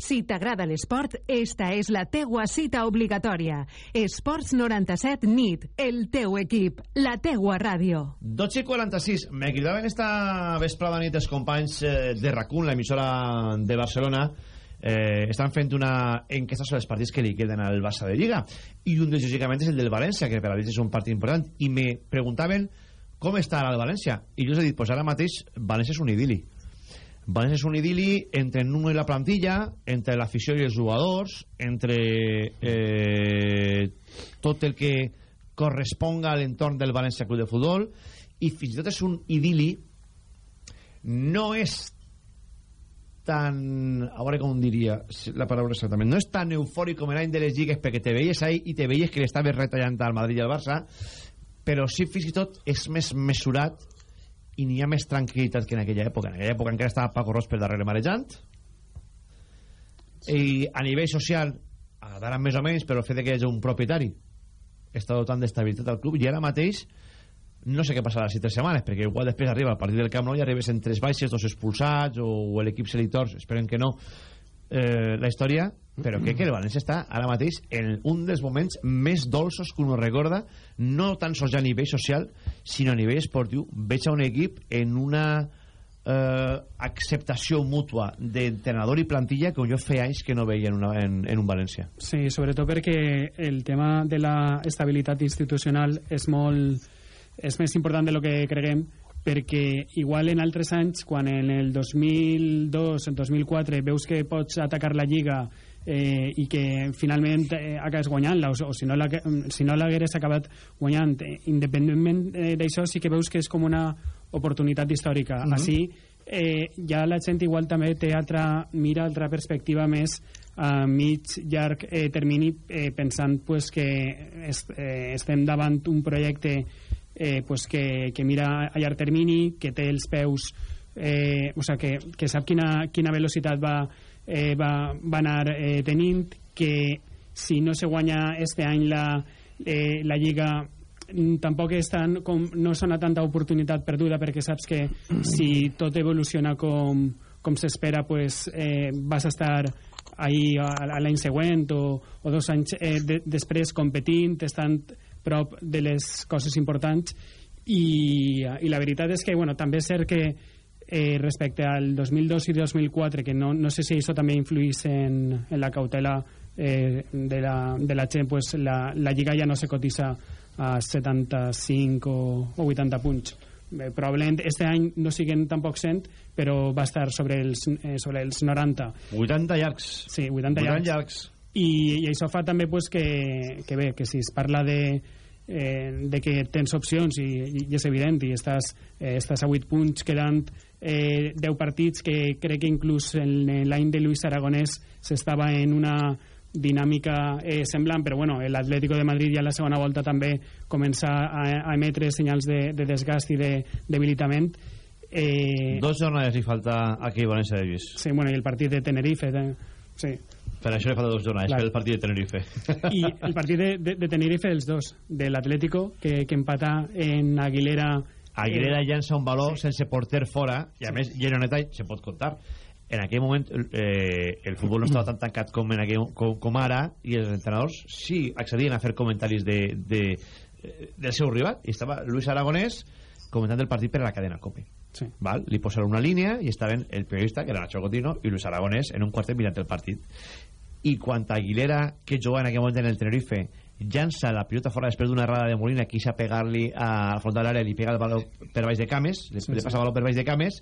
Si t'agrada l'esport, esta és la teua cita obligatòria. Esports 97 NIT, el teu equip, la teua ràdio. 12 i 46. Me cridaven esta vesprada nit els companys eh, de RACUN, l'emissora de Barcelona, eh, estan fent una enquesta sobre els partits que li queden al Barça de Lliga i un dels lògicament és el del València que per a ells és un partit important i me preguntaven com està ara el València i jo els he dit, pues ara mateix València és un idili València és un idili entre el número i la plantilla, entre l'afició i els jugadors, entre eh, tot el que corresponga a l'entorn del València Club de Futbol, i fins i tot és un idili no és tan... A veure com diria la paraula exactament. No és tan eufòric com l'any de les lligues perquè te veies ahí i te veies que l'estaves retallant al Madrid i al Barça, però sí fins i tot és més mesurat i n'hi ha més tranquil·litat que en aquella època. En aquella època encara estava Paco Ros per darrere marejant. I a nivell social, ara més o menys, però el fet que hi hagi un propietari està dotant d'estabilitat al club i ara mateix no sé què passarà si tres setmanes perquè igual després arriba al partit del Camp Nou i arribes en tres baixes, dos expulsats o, o l'equip selectors, esperen que no eh, la història però crec que el València està ara mateix en un dels moments més dolços que uno recorda no tan sols ja a nivell social sinó a nivell esportiu. Veig un equip en una eh, acceptació mútua d'entrenador i plantilla que jo feia anys que no veia en, una, en, en un València. Sí, sobretot perquè el tema de la estabilitat institucional és molt és més important de lo que creguem perquè igual en altres anys quan en el 2002, el 2004 veus que pots atacar la Lliga eh, i que finalment eh, acabes guanyant-la o, o si no l'hagués si no acabat guanyant eh, independentment eh, d'això sí que veus que és com una oportunitat històrica mm -hmm. així eh, ja la gent igual també té altra, mira altra perspectiva més a mig, llarg eh, termini eh, pensant pues, que est, eh, estem davant un projecte eh, pues que, que mira a llarg termini que té els peus eh, o sea, que, que sap quina, quina velocitat va eh, va, va anar eh, tenint que si no se guanya este any la, eh, la Lliga mm, tampoc és tan, com, no sona tanta oportunitat perduda perquè saps que si tot evoluciona com, com s'espera pues, eh, vas a estar ahí a, a l'any següent o, o dos anys eh, de, després competint, estant prop de les coses importants i, i la veritat és que bueno, també és cert que eh, respecte al 2002 i 2004 que no, no sé si això també influís en, en la cautela eh, de, la, de la gent pues la, la Lliga ja no se cotitza a 75 o, o 80 punts. Eh, probablement este any no siguen tampoc 100 però va estar sobre els, eh, sobre els 90 80 llargs. Sí, 80, 80 llargs, llargs. I, i això fa també pues, que, que bé, que si es parla de eh, de que tens opcions i, i és evident i estàs, eh, estàs a 8 punts quedant eh, 10 partits que crec que inclús en l'any de Luis Aragonès s'estava en una dinàmica eh, semblant, però bueno, l'Atlético de Madrid ja en la segona volta també comença a, a emetre senyals de, de desgast i de debilitament. Eh... dos jornades li falta aquí a València de Lluís. Sí, bueno, i el partit de Tenerife eh, sí per això li falta dos jornades, per el partit de Tenerife. I el partit de, de, de Tenerife, els dos, de l'Atlético, que, que empata en Aguilera... Aguilera eh, llança un valor sí. sense porter fora, i a sí. més, Gironeta se pot contar. En aquell moment eh, el futbol no estava tan tancat com, en aquell, com, com ara, i els entrenadors sí accedien a fer comentaris de, de, del seu rival, i estava Luis Aragonès comentant el partit per a la cadena COPE. Sí. Val? Li posaven una línia i estaven el periodista, que era Nacho Cotino, i Luis Aragonès en un quartet mirant el partit i quan Aguilera, que juga en aquell moment en el Tenerife, llança la pilota fora després d'una errada de Molina, quisa pegar-li a la front de l'àrea, li pega el baló per baix de cames, sí, li, sí. passa el baló per baix de cames,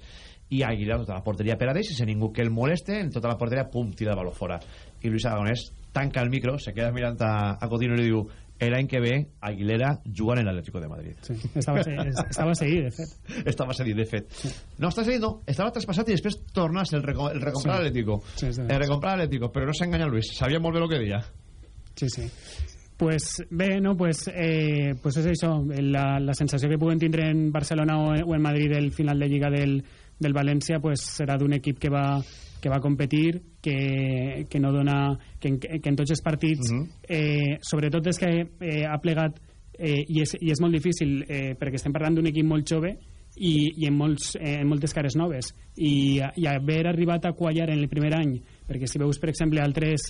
i Aguilar tota la porteria per a d'ell sense ningú que el moleste en tota la porteria pum, tira el baló fora i Luis Aragonès tanca el micro se queda mirant a, a Coutinho i li diu l'any que ve Aguilera jugant en l'Atlético de Madrid. Sí, estava, estava seguit de fet estava seguit de fet sí. no, està seguit no, estava traspassat i després el, reco el recomprar sí. l'Atlético sí, el recomprar l'Atlético però no s'ha enganyat Luis sabia molt bé el que deia sí, sí. Pues bé, no, pues, eh, pues és això, la, la sensació que puguen tindre en Barcelona o, o en Madrid el final de Lliga del, del València pues, serà d'un equip que va, que va competir, que, que no dona... que en, que en tots els partits, uh -huh. eh, sobretot és que eh, ha plegat, eh, i, és, i és molt difícil, eh, perquè estem parlant d'un equip molt jove, i, i en, molts, eh, en moltes cares noves i, i haver arribat a quallar en el primer any perquè si veus per exemple altres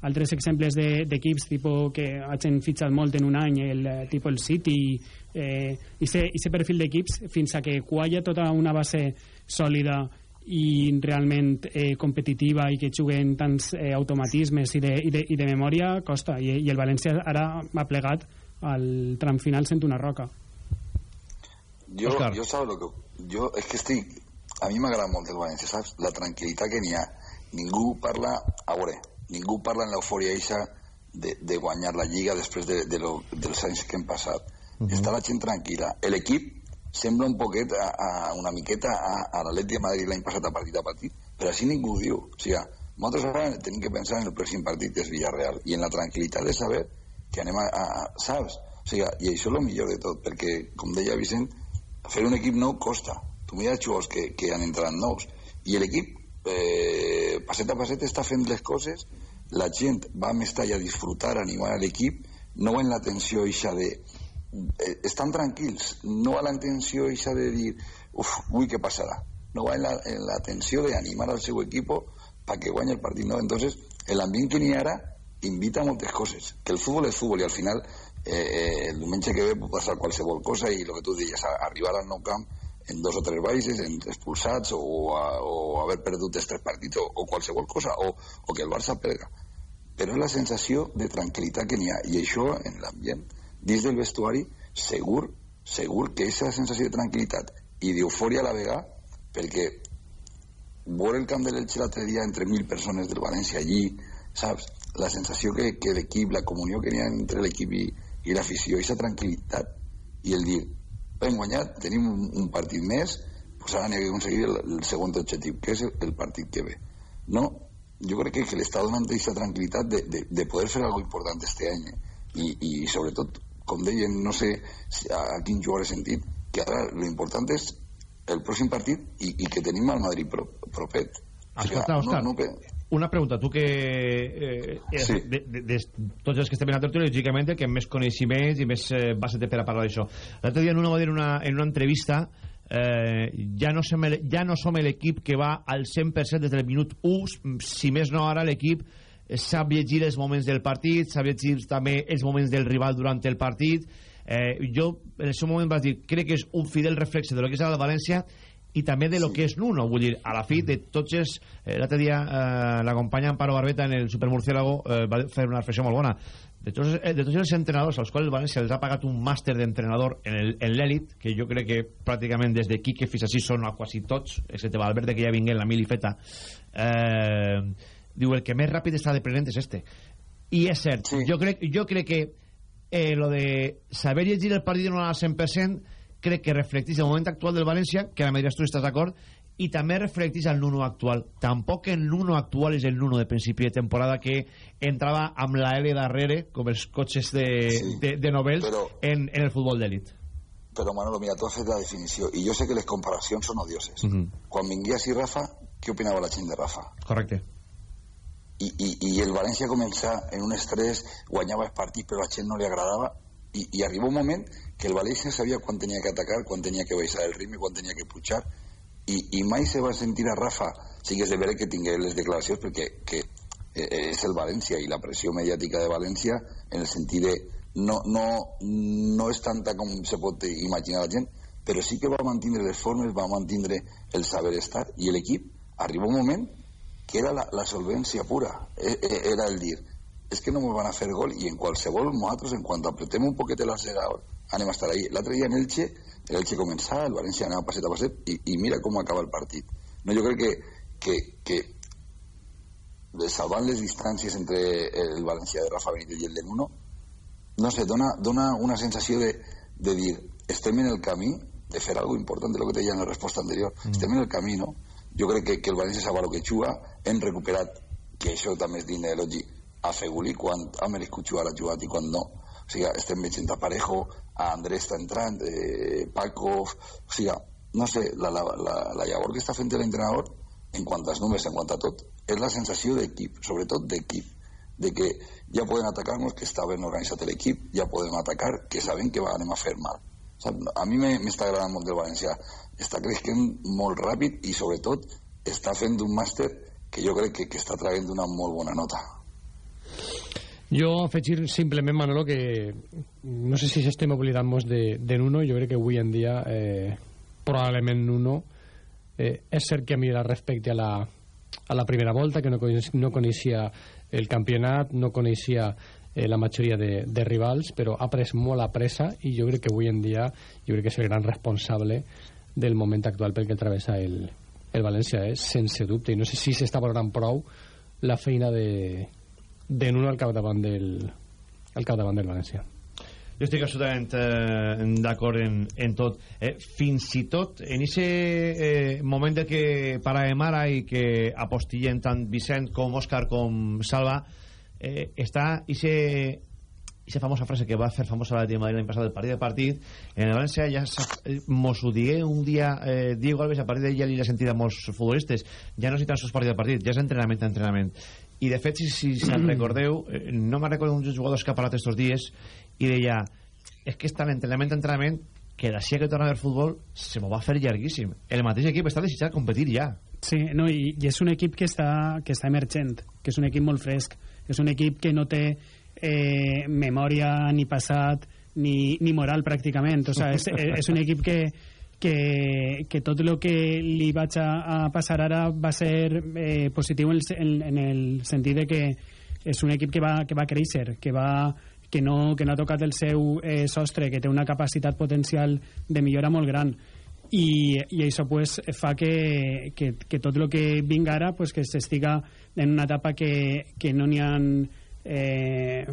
altres exemples d'equips de, que hagin fitxat molt en un any el eh, tipus el City eh, i aquest perfil d'equips fins a que qualla tota una base sòlida i realment eh, competitiva i que juguen tants eh, automatismes i de, i, de, i de memòria costa I, i el València ara ha plegat al tram final sent una roca jo, Oscar. jo saps lo que jo és que estic a mi m'agrada molt el València saps? la tranquil·litat que n'hi ha ningú parla a veure ningú parla en l'eufòria eixa de, de guanyar la Lliga després de, de lo, dels anys que hem passat uh -huh. està la gent tranquil·la l'equip sembla un poquet a, a una miqueta a, a l'Atleti de Madrid l'any passat a partit a partit però així ningú ho diu. O sigui, nosaltres ara tenim que pensar en el pròxim partit que és Villarreal i en la tranquil·litat de saber que anem a, a saps? O sigui, i això és el millor de tot perquè com deia Vicent fer un equip nou costa. Tu mira jugadors que, que han entrat nous. I l'equip eh, passet a passet està fent les coses la gent va més a disfrutar, a animar a l'equip, no en la tensió ixa de... Eh, estan tranquils, no a la tensió ixa de dir, uf, ui, què passarà? No va en la, en la tensió de animar al seu equip para que guanye el partit, no? Entonces, el ambient que n'hi ara invita a moltes coses, que el futbol és futbol i al final eh, el diumenge que ve pot passar qualsevol cosa i el que tu deies, arribar al nou camp en dos o tres baixes, en expulsats o, a, o haver perdut els tres partits o, o qualsevol cosa, o, o que el Barça perga. Però és la sensació de tranquil·litat que n'hi ha, i això en l'ambient, dins del vestuari, segur, segur que aquesta sensació de tranquil·litat i d'eufòria a la vegada, perquè veure el camp de l'Elche l'altre dia entre mil persones del València allí, saps? La sensació que, que l'equip, la comunió que n'hi ha entre l'equip i, i l'afició, aquesta tranquil·litat i el dir, hem guanyat, tenim un, un partit més, pues ara anem a aconseguir el, el segon objectiu, que és el, el partit que ve. No, jo crec que, que l'està donant aquesta tranquil·litat de, de, de poder fer alguna important este any eh? I, i sobretot, com deien, no sé a, quin jugador he sentit, que ara l'important és el pròxim partit i, i que tenim al Madrid pro, propet. Escolta, o sigui, Òscar, no, no, una pregunta, tu que eh, sí. de, de, de, tots els que estem en la tertúlia, lògicament, que més coneixements i més eh, base per a parlar d'això. L'altre dia va dir en una, en una entrevista eh, ja, no som el, ja no som l'equip que va al 100% des del minut 1, si més no ara l'equip sap llegir els moments del partit, sap llegir també els moments del rival durant el partit. Eh, jo en el seu moment vaig dir, crec que és un fidel reflexe de lo que és el València i també de lo que és Nuno. Vull dir, a la fi de tots els eh, l'altre dia eh, la companya Amparo Barbeta en el Supermurciélago eh, va fer una reflexió molt bona. De tots, eh, de tots els entrenadors als quals el València els ha pagat un màster d'entrenador en l'èlit que jo crec que pràcticament des de Quique fins així són a quasi tots excepte Valverde que ja vingué en la mil i feta eh, diu el que més ràpid està deprenent és este i és cert, sí. jo, crec, jo crec que eh, lo de saber llegir el partit no al 100% crec que reflecteix el moment actual del València, que la majoria tu estàs d'acord, i també reflecteix el Nuno actual. Tampoc el Nuno actual és el Nuno de principi de temporada que entrava amb la L darrere, com els cotxes de, sí, de, de Nobel, però, en, en el futbol d'elit. Però, Manolo, mira, tu has fet la definició, i jo sé que les comparacions són odioses. Uh. -huh. Quan vinguia així Rafa, què opinava la gent de Rafa? Correcte. I, i, i el València començar en un estrès, guanyava el partit, però a la gent no li agradava, i, i arriba un moment que el València sabia quan tenia que atacar, quan tenia que baixar el ritme, quan tenia que pujar, i, i mai se va sentir a Rafa, sí que és de veure que tingué les declaracions, perquè que, eh, és el València i la pressió mediàtica de València en el sentit de no, no, no és tanta com se pot imaginar la gent, però sí que va mantenir les formes, va mantenir el saber estar, i l'equip arriba un moment que era la, la solvència pura, e, e, era el dir, és que no me van a fer gol i en qualsevol nosaltres, en quan apretem un poquet l'acelerador, anem a estar ahí. L'altre dia en Elche, el Elche començava, el València anava passet a passet i, i mira com acaba el partit. No, jo crec que, que, que salvant les distàncies entre el València de Rafa Benítez i el de Nuno, no sé, dona, dona una sensació de, de dir estem en el camí de fer alguna important de lo que te deia en la resposta anterior. Mm. Estem en el camí, no? Jo crec que, que el València sap el que juga, hem recuperat, que això també és digne d'elogi, a Feguli quan ha merescut jugar ha jugat i quan no. O sigui, estem veient a Parejo, a Andrés està entrant, eh, Paco... O sigui, no sé, la, la, la, la llavor que està fent l'entrenador en quant als números, en quant a tot, és la sensació d'equip, sobretot d'equip, de que ja poden atacar-nos, que està ben organitzat l'equip, ja podem atacar, que sabem que anem a fer mal. O sigui, a mi m'està agradant molt el València. Està creixent molt ràpid i, sobretot, està fent un màster que jo crec que, que està traient una molt bona nota. Jo afegir simplement, Manolo, que no sé si estem oblidant-nos de, de Nuno, jo crec que avui en dia eh, probablement Nuno eh, és cert que ha millorat respecte a la, a la primera volta, que no, no coneixia el campionat, no coneixia eh, la majoria de, de rivals, però ha pres molt a pressa i jo crec que avui en dia jo crec que és el gran responsable del moment actual pel que travessa el, el València, eh? sense dubte. I no sé si s'està valorant prou la feina de, de Nuno al capdavant del, al capdavant del València. Jo estic absolutament eh, d'acord en, en tot. Eh, fins i tot en aquest eh, moment de que paràvem ara i que apostillen tant Vicent com Òscar com Salva, eh, està ese esa famosa frase que va fer famosa la de Madrid l'any passat del partit de partit en el València ja eh, mos ho digué un dia eh, Diego Alves a partir d'ella li ha sentit a molts futbolistes ja no tan sols partit de partit ja és entrenament entrenament i de fet si, si se'n recordeu eh, no me'n recordo uns jugadors que ha parlat estos dies i deia és que està l'entrenament entrenament que d'ací que torna a veure futbol se m'ho va fer llarguíssim. El mateix equip està desitjat a competir ja. Sí, no, i, i és un equip que està, que està emergent, que és un equip molt fresc, és un equip que no té eh, memòria ni passat ni, ni moral pràcticament. O sea, és, és un equip que, que, que tot el que li vaig a, a passar ara va ser eh, positiu en, en, en el sentit de que és un equip que va, que va créixer que, va, que, no, que no ha tocat el seu eh, sostre que té una capacitat potencial de millora molt gran. I, i això pues, fa que, que, que tot el que vinga ara pues, que s'estiga en una etapa que, que no n'hi ha eh,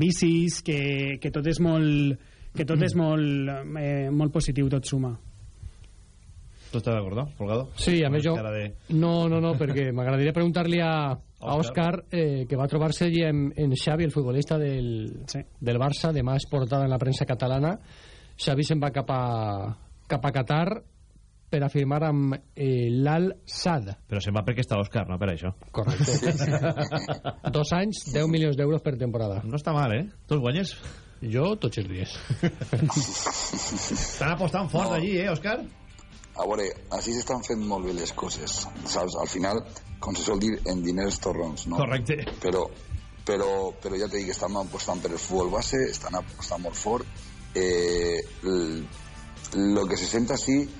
vicis, que, que tot és molt que tot és molt, eh, molt positiu, tot suma. ¿Tú estás de acuerdo, Folgado? Sí, a més jo... De... No, no, no, perquè m'agradaria preguntar-li a, a Òscar, eh, que va trobar-se allí en, en Xavi, el futbolista del, sí. del Barça, demà és portada en la premsa catalana. Xavi se'n va cap a, cap a Qatar per a firmar amb eh, l'Al Sad. Però se'n va perquè està Òscar, no per això. Correcte. Dos anys, 10 milions d'euros per temporada. No està mal, eh? Tu els guanyes? Jo tots els dies. Estan apostant fort no. allí, eh, Òscar? A veure, així s'estan fent molt bé les coses. Saps? Al final, com se sol dir, en diners torrons, no? Correcte. Però, però, però ja t'he dit que estan apostant per el futbol base, estan apostant molt fort. Eh, lo que se sent així sí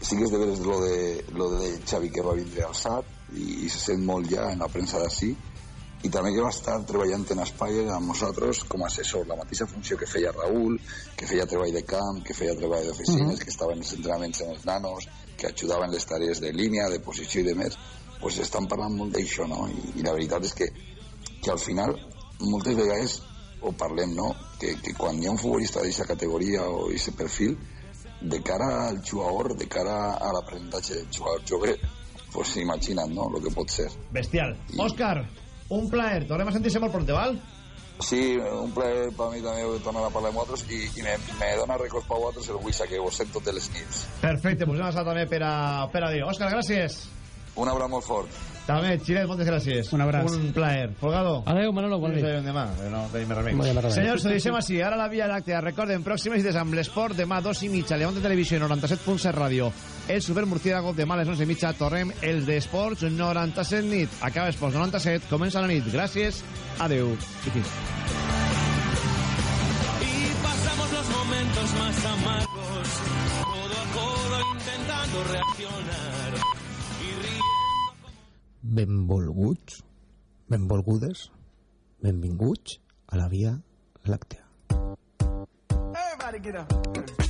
que és de veres lo de, lo de Xavi que va vindre al SAT i, i se sent molt ja en la premsa d'ací i també que va estar treballant en espai amb nosaltres com a assessor, la mateixa funció que feia Raül, que feia treball de camp, que feia treball d'oficines, uh -huh. que estava en els entrenaments en els nanos, que ajudava en les tarees de línia, de posició i de més, pues estan parlant molt d'això, no? I, I la veritat és que, que al final moltes vegades ho parlem, no? Que, que quan hi ha un futbolista d'aquesta categoria o d'aquest perfil, de cara al jugador, de cara a l'aprenentatge del jugador jove, pues imagina't, no?, lo que pot ser. Bestial. I... Òscar, un plaer. Tornem a sentir-se molt pronte, val? Sí, un plaer per mi també tornar a parlar amb vosaltres i, i me, me dona records per vosaltres el Wissa, que vos sento de les nits. Perfecte, pues anem a també per a, per a dir. Òscar, gràcies. Un abraç molt fort. També, Xiret, moltes gràcies. Un abraç. Un plaer. Folgado. Adéu, Manolo, bon dia. Demà, no tenim remei. Senyors, ho deixem així. Ara la Via Làctea. Recorden, pròximes cites amb l'esport demà dos i mitja. León de Televisió, 97.7 Ràdio. El Super Murciélago demà a les 11 i mitja. Torrem els d'Esports 97 nit. Acaba Esports 97. Comença la nit. Gràcies. Adéu. I fins. Y pasamos los momentos más amargos, codo a codo intentando reaccionar. Benvolguts, benvolgudes, benvinguts a la Via Làctea. Everybody get up.